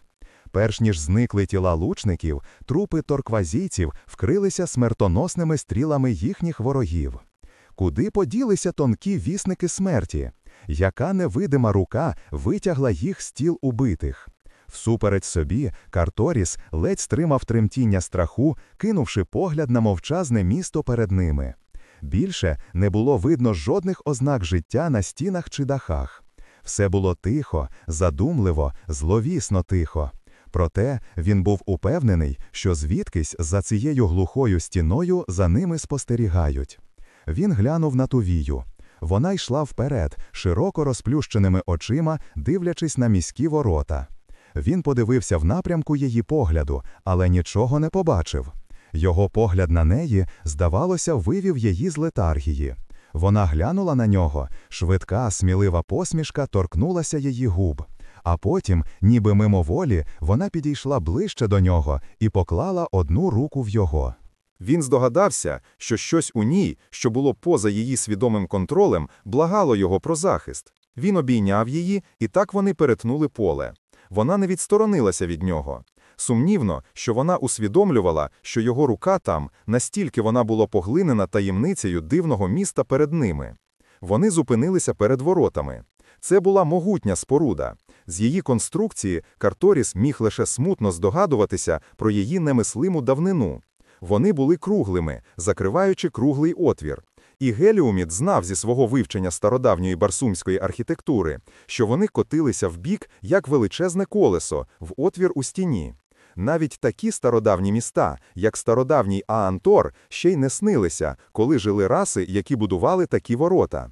Перш ніж зникли тіла лучників, трупи торквазійців вкрилися смертоносними стрілами їхніх ворогів. Куди поділися тонкі вісники смерті? Яка невидима рука витягла їх з тіл убитих? Всупереч собі, Карторіс ледь стримав тремтіння страху, кинувши погляд на мовчазне місто перед ними. Більше не було видно жодних ознак життя на стінах чи дахах. Все було тихо, задумливо, зловісно тихо. Проте він був упевнений, що звідкись за цією глухою стіною за ними спостерігають. Він глянув на тувію. Вона йшла вперед, широко розплющеними очима, дивлячись на міські ворота. Він подивився в напрямку її погляду, але нічого не побачив. Його погляд на неї, здавалося, вивів її з летаргії. Вона глянула на нього, швидка, смілива посмішка торкнулася її губ. А потім, ніби мимоволі, вона підійшла ближче до нього і поклала одну руку в його. Він здогадався, що щось у ній, що було поза її свідомим контролем, благало його про захист. Він обійняв її, і так вони перетнули поле. Вона не відсторонилася від нього. Сумнівно, що вона усвідомлювала, що його рука там, настільки вона була поглинена таємницею дивного міста перед ними. Вони зупинилися перед воротами. Це була могутня споруда. З її конструкції Карторіс міг лише смутно здогадуватися про її немислиму давнину. Вони були круглими, закриваючи круглий отвір. І Геліумід знав зі свого вивчення стародавньої барсумської архітектури, що вони котилися в бік, як величезне колесо, в отвір у стіні. Навіть такі стародавні міста, як стародавній Аантор, ще й не снилися, коли жили раси, які будували такі ворота.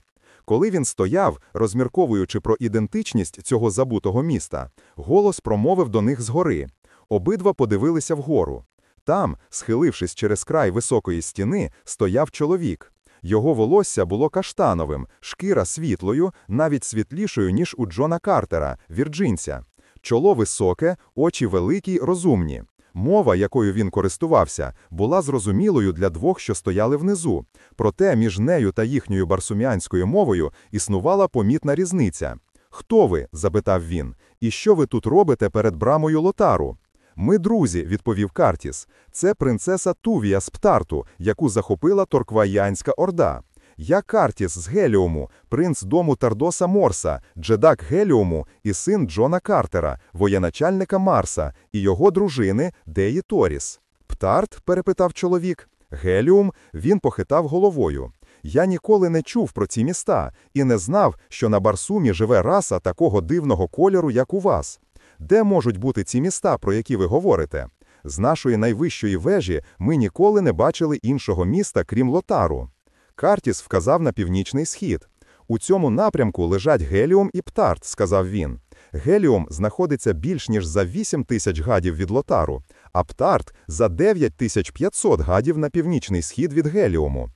Коли він стояв, розмірковуючи про ідентичність цього забутого міста, голос промовив до них згори. Обидва подивилися вгору. Там, схилившись через край високої стіни, стояв чоловік. Його волосся було каштановим, шкіра світлою, навіть світлішою, ніж у Джона Картера, вірджинця. Чоло високе, очі великі, розумні. Мова, якою він користувався, була зрозумілою для двох, що стояли внизу. Проте між нею та їхньою барсумянською мовою існувала помітна різниця. Хто ви? запитав він. І що ви тут робите перед брамою лотару? Ми друзі, відповів Картіс. Це принцеса Тувія з Птарту, яку захопила Торкваянська орда. Я Картіс з Геліуму, принц дому Тардоса Морса, джедак Геліуму і син Джона Картера, воєначальника Марса, і його дружини Деї Торіс. Птарт? перепитав чоловік. Геліум, він похитав головою. Я ніколи не чув про ці міста і не знав, що на Барсумі живе раса такого дивного кольору, як у вас. Де можуть бути ці міста, про які ви говорите? З нашої найвищої вежі ми ніколи не бачили іншого міста, крім Лотару. Картіс вказав на північний схід. У цьому напрямку лежать Геліум і Птарт, сказав він. Геліум знаходиться більш ніж за 8 тисяч гадів від Лотару, а Птарт за 9500 гадів на північний схід від Геліуму.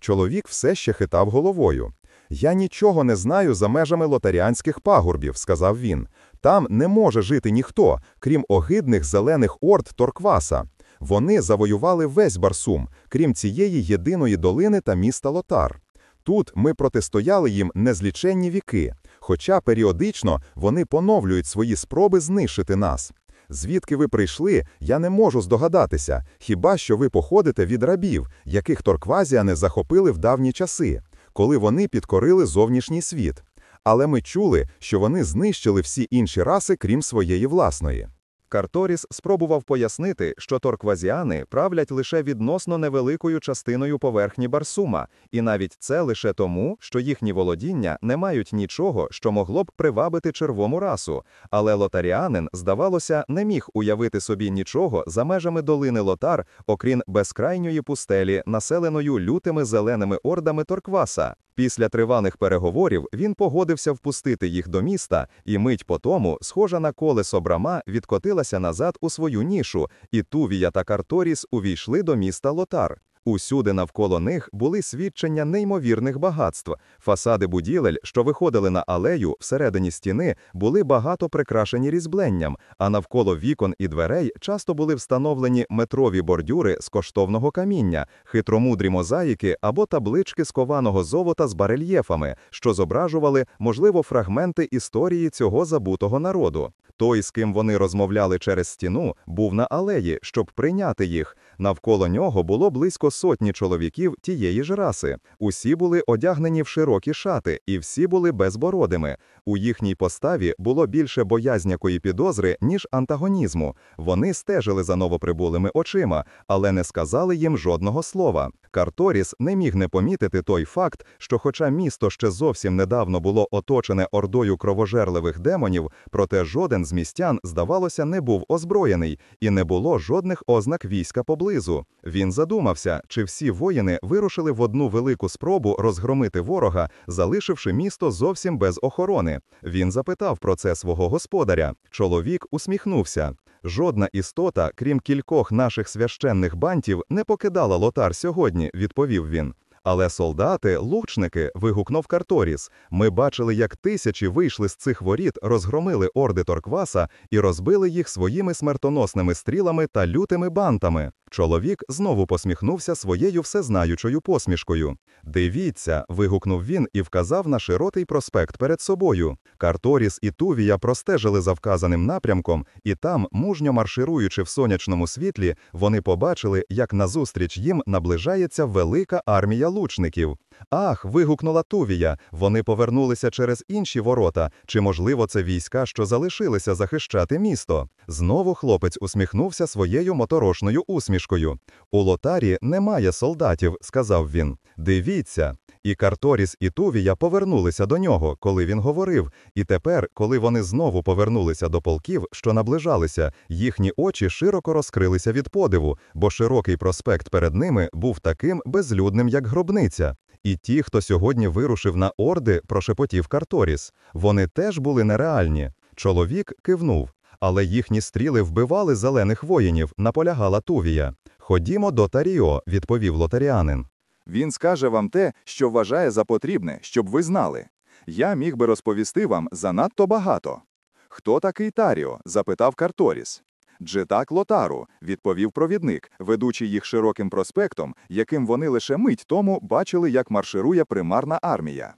Чоловік все ще хитав головою. Я нічого не знаю за межами лотаріанських пагорбів, сказав він. Там не може жити ніхто, крім огидних зелених орд Торкваса. Вони завоювали весь Барсум, крім цієї єдиної долини та міста Лотар. Тут ми протистояли їм незліченні віки, хоча періодично вони поновлюють свої спроби знищити нас. Звідки ви прийшли, я не можу здогадатися, хіба що ви походите від рабів, яких торквазіани захопили в давні часи, коли вони підкорили зовнішній світ. Але ми чули, що вони знищили всі інші раси, крім своєї власної. Карторіс спробував пояснити, що торквазіани правлять лише відносно невеликою частиною поверхні Барсума, і навіть це лише тому, що їхні володіння не мають нічого, що могло б привабити червому расу. Але лотаріанин, здавалося, не міг уявити собі нічого за межами долини Лотар, окрім безкрайньої пустелі, населеною лютими зеленими ордами Торкваса. Після триваних переговорів він погодився впустити їх до міста, і мить по тому, схожа на колесо брама, відкотилася назад у свою нішу, і Тувія та Карторіс увійшли до міста Лотар. Усюди навколо них були свідчення неймовірних багатств. Фасади будівель, що виходили на алею всередині стіни, були багато прикрашені різьбленням, а навколо вікон і дверей часто були встановлені метрові бордюри з коштовного каміння, хитромудрі мозаїки або таблички з кованого золота з барельєфами, що зображували, можливо, фрагменти історії цього забутого народу. Той, з ким вони розмовляли через стіну, був на алеї, щоб прийняти їх. Навколо нього було близько сотні чоловіків тієї ж раси. Усі були одягнені в широкі шати, і всі були безбородими. У їхній поставі було більше боязнякої підозри, ніж антагонізму. Вони стежили за новоприбулими очима, але не сказали їм жодного слова. Карторіс не міг не помітити той факт, що, хоча місто ще зовсім недавно було оточене ордою кровожерливих демонів, проте жоден з містян, здавалося, не був озброєний, і не було жодних ознак війська поблизу. Він задумався, чи всі воїни вирушили в одну велику спробу розгромити ворога, залишивши місто зовсім без охорони. Він запитав про це свого господаря. Чоловік усміхнувся. Жодна істота, крім кількох наших священних бантів, не покидала лотар сьогодні, відповів він. Але солдати, лучники, вигукнув Карторіс. Ми бачили, як тисячі вийшли з цих воріт, розгромили орди Торкваса і розбили їх своїми смертоносними стрілами та лютими бантами. Чоловік знову посміхнувся своєю всезнаючою посмішкою. Дивіться, вигукнув він і вказав на широкий проспект перед собою. Карторіс і Тувія простежили за вказаним напрямком, і там, мужньо маршируючи в сонячному світлі, вони побачили, як назустріч їм наближається велика армія лучників. Ах, вигукнула Тувія. Вони повернулися через інші ворота. Чи можливо це війська, що залишилися захищати місто? Знову хлопець усміхнувся своєю моторошною усмішкою. У лотарі немає солдатів, сказав він. Дивіться. І Карторіс і Тувія повернулися до нього, коли він говорив. І тепер, коли вони знову повернулися до полків, що наближалися, їхні очі широко розкрилися від подиву, бо широкий проспект перед ними був таким безлюдним, як гробниця. І ті, хто сьогодні вирушив на орди, прошепотів Карторіс. Вони теж були нереальні. Чоловік кивнув. Але їхні стріли вбивали зелених воїнів, наполягала Тувія. Ходімо до Таріо, відповів лотаріанин. Він скаже вам те, що вважає за потрібне, щоб ви знали. Я міг би розповісти вам занадто багато. Хто такий Таріо? запитав Карторіс. Джетак Лотару, відповів провідник, ведучи їх широким проспектом, яким вони лише мить тому бачили, як марширує примарна армія.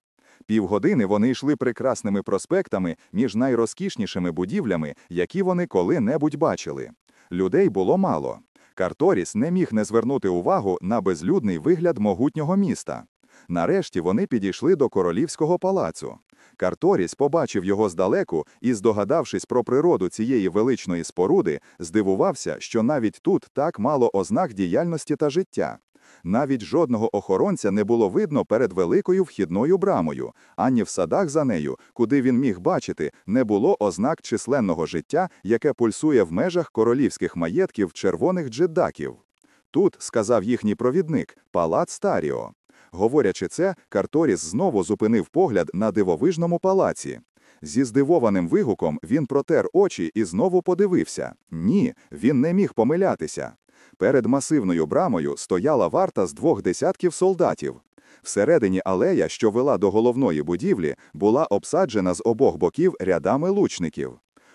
Півгодини вони йшли прекрасними проспектами між найрозкішнішими будівлями, які вони коли-небудь бачили. Людей було мало. Карторіс не міг не звернути увагу на безлюдний вигляд могутнього міста. Нарешті вони підійшли до королівського палацу. Карторіс побачив його здалеку і, здогадавшись про природу цієї величної споруди, здивувався, що навіть тут так мало ознак діяльності та життя. Навіть жодного охоронця не було видно перед великою вхідною брамою, ані в садах за нею, куди він міг бачити, не було ознак численного життя, яке пульсує в межах королівських маєтків червоних джеддаків. Тут, сказав їхній провідник, палац Старіо. Говорячи це, Карторіс знову зупинив погляд на дивовижному палаці. Зі здивованим вигуком він протер очі і знову подивився. Ні, він не міг помилятися. Перед масивною брамою стояла варта з двох десятків солдатів. Всередині алея, що вела до головної будівлі, була обсаджена з обох боків рядами лучників.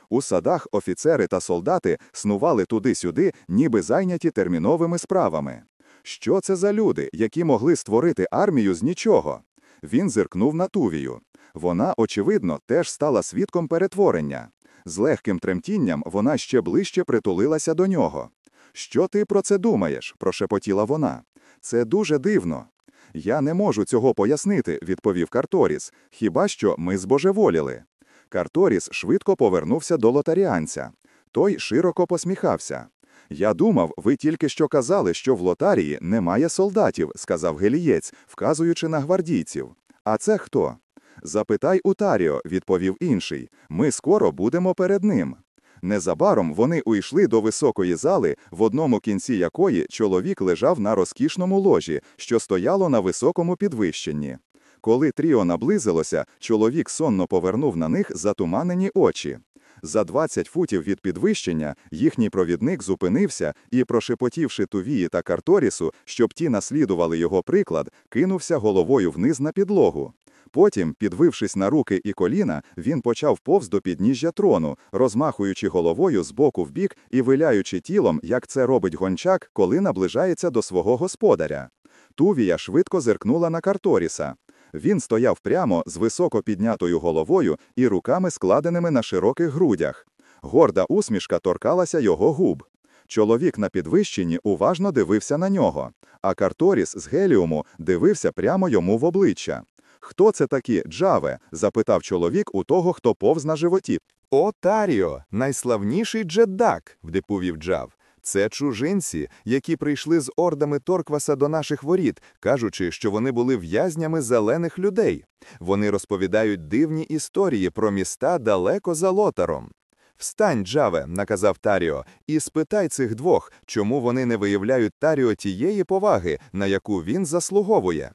У садах офіцери та солдати снували туди-сюди, ніби зайняті терміновими справами. Що це за люди, які могли створити армію з нічого? Він зиркнув на Тувію. Вона, очевидно, теж стала свідком перетворення. З легким тремтінням вона ще ближче притулилася до нього. Що ти про це думаєш? прошепотіла вона. Це дуже дивно. Я не можу цього пояснити, відповів Карторіс. Хіба що ми збожеволіли. Карторіс швидко повернувся до лотаріанця. Той широко посміхався. Я думав, ви тільки що казали, що в лотарії немає солдатів, сказав гелієць, вказуючи на гвардійців. А це хто? Запитай у Таріо, відповів інший. Ми скоро будемо перед ним. Незабаром вони уйшли до високої зали, в одному кінці якої чоловік лежав на розкішному ложі, що стояло на високому підвищенні. Коли тріо наблизилося, чоловік сонно повернув на них затуманені очі. За 20 футів від підвищення їхній провідник зупинився і, прошепотівши Тувії та Карторісу, щоб ті наслідували його приклад, кинувся головою вниз на підлогу. Потім, підвившись на руки і коліна, він почав повз до підніжжя трону, розмахуючи головою з боку в бік і виляючи тілом, як це робить гончак, коли наближається до свого господаря. Тувія швидко зиркнула на Карторіса. Він стояв прямо з високо піднятою головою і руками складеними на широких грудях. Горда усмішка торкалася його губ. Чоловік на підвищенні уважно дивився на нього, а Карторіс з Геліуму дивився прямо йому в обличчя. Хто це такі Джаве? запитав чоловік у того, хто повз на животі. О, Таріо, найславніший джеддак, вдиповів Джав. Це чужинці, які прийшли з ордами Торкваса до наших воріт, кажучи, що вони були в'язнями зелених людей. Вони розповідають дивні історії про міста далеко за лотаром. Встань, Джаве, наказав Таріо, і спитай цих двох, чому вони не виявляють Таріо тієї поваги, на яку він заслуговує.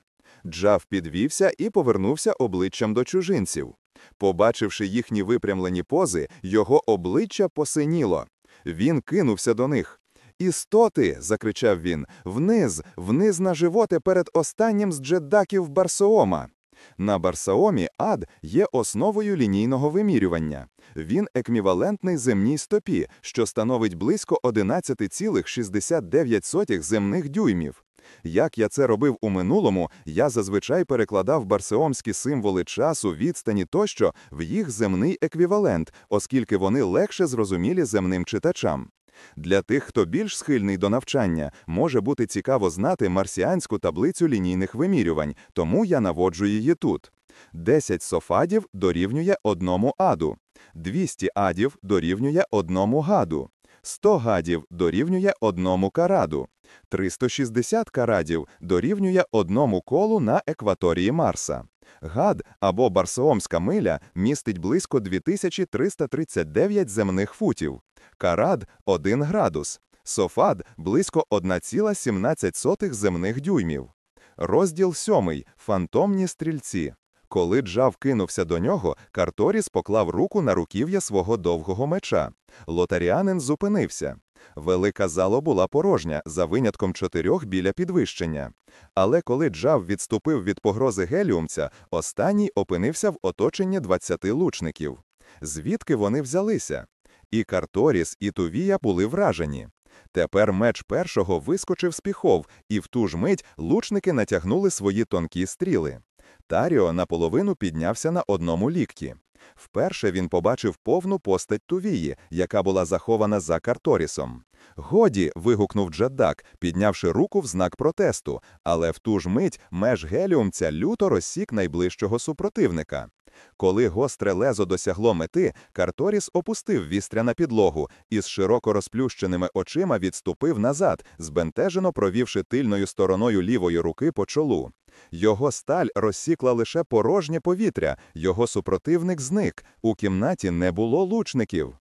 Джав підвівся і повернувся обличчям до чужинців. Побачивши їхні випрямлені пози, його обличчя посиніло. Він кинувся до них. Істоти, закричав він, вниз, вниз на животи перед останнім з джеддаків Барсоома. На Барсаомі ад є основою лінійного вимірювання. Він еквівалентний земній стопі, що становить близько 11,69 земних дюймів. Як я це робив у минулому, я зазвичай перекладав барсеомські символи часу, відстані тощо в їх земний еквівалент, оскільки вони легше зрозумілі земним читачам. Для тих, хто більш схильний до навчання, може бути цікаво знати марсіанську таблицю лінійних вимірювань, тому я наводжу її тут. 10 софадів дорівнює одному аду, 200 адів дорівнює одному гаду, 100 гадів дорівнює одному караду, 360 карадів дорівнює одному колу на екваторії Марса. Гад або барсеомська миля містить близько 2339 земних футів, карад 1 градус, софад близько 1,17 земних дюймів. Розділ 7. Фантомні стрільці. Коли Джав кинувся до нього, Карторіс поклав руку на руків'я свого довгого меча. Лотаріанин зупинився. Велика зала була порожня, за винятком чотирьох біля підвищення. Але коли Джав відступив від погрози геліумця, останній опинився в оточенні 20 лучників. Звідки вони взялися? І Карторіс, і Тувія були вражені. Тепер меч першого вискочив з піхов, і в ту ж мить лучники натягнули свої тонкі стріли. Таріо наполовину піднявся на одному лікті. Вперше він побачив повну постать Тувії, яка була захована за Карторісом. Годі. вигукнув Джаддак, піднявши руку в знак протесту, але в ту ж мить меж геліумця люто розсік найближчого супротивника. Коли гостре лезо досягло мети, Карторіс опустив вістря на підлогу і з широко розплющеними очима відступив назад, збентежено провівши тильною стороною лівої руки по чолу. Його сталь розсікла лише порожнє повітря, його супротивник зник, у кімнаті не було лучників.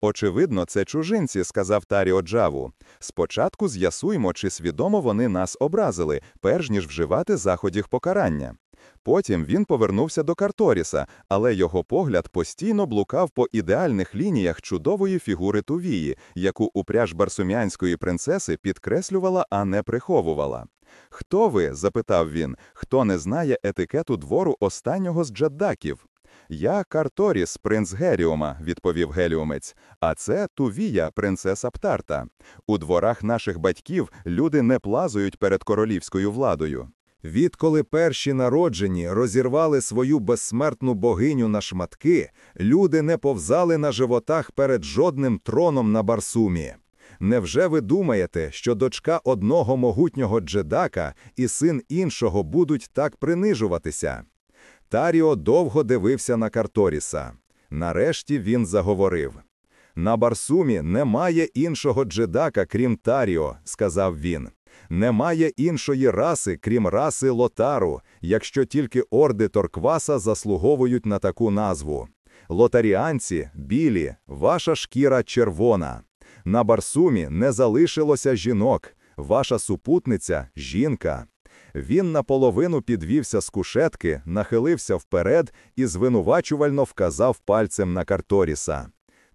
Очевидно, це чужинці, сказав Таріо Джаву. Спочатку з'ясуймо, чи свідомо вони нас образили, перш ніж вживати заходів покарання. Потім він повернувся до Карторіса, але його погляд постійно блукав по ідеальних лініях чудової фігури Тувії, яку упряж барсумянської принцеси підкреслювала, а не приховувала. Хто ви? запитав він, хто не знає етикету двору останнього з джаддаків. Я Карторіс, принц Геріума, відповів геліумець, а це Тувія, принцеса Птарта. У дворах наших батьків люди не плазують перед королівською владою. Відколи перші народжені розірвали свою безсмертну богиню на шматки, люди не повзали на животах перед жодним троном на Барсумі. Невже ви думаєте, що дочка одного могутнього джедака і син іншого будуть так принижуватися? Таріо довго дивився на Карторіса. Нарешті він заговорив. На Барсумі немає іншого джедака, крім Таріо, сказав він. Немає іншої раси, крім раси Лотару, якщо тільки орди Торкваса заслуговують на таку назву. Лотаріанці білі, ваша шкіра червона. На Барсумі не залишилося жінок, ваша супутниця жінка. Він наполовину підвівся з кушетки, нахилився вперед і звинувачувально вказав пальцем на Карторіса.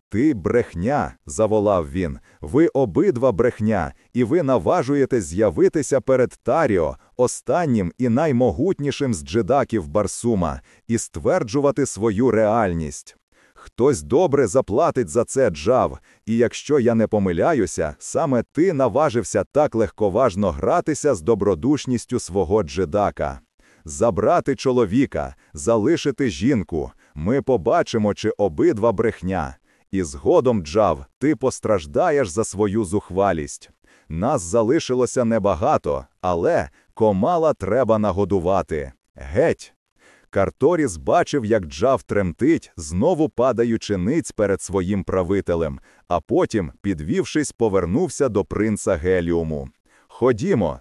Ти брехня, заволав він. Ви обидва брехня, і ви наважуєте з'явитися перед Таріо, останнім і наймогутнішим з джедаків Барсума, і стверджувати свою реальність. Хтось добре заплатить за це джав, і якщо я не помиляюся, саме ти наважився так легковажно гратися з добродушністю свого джедака. Забрати чоловіка, залишити жінку. Ми побачимо, чи обидва брехня. І згодом, Джав, ти постраждаєш за свою зухвалість. Нас залишилося небагато, але комала треба нагодувати. Геть! Карторіс бачив, як Джав тремтить, знову падаючи ниць перед своїм правителем, а потім, підвівшись, повернувся до принца Геліуму. Ходімо,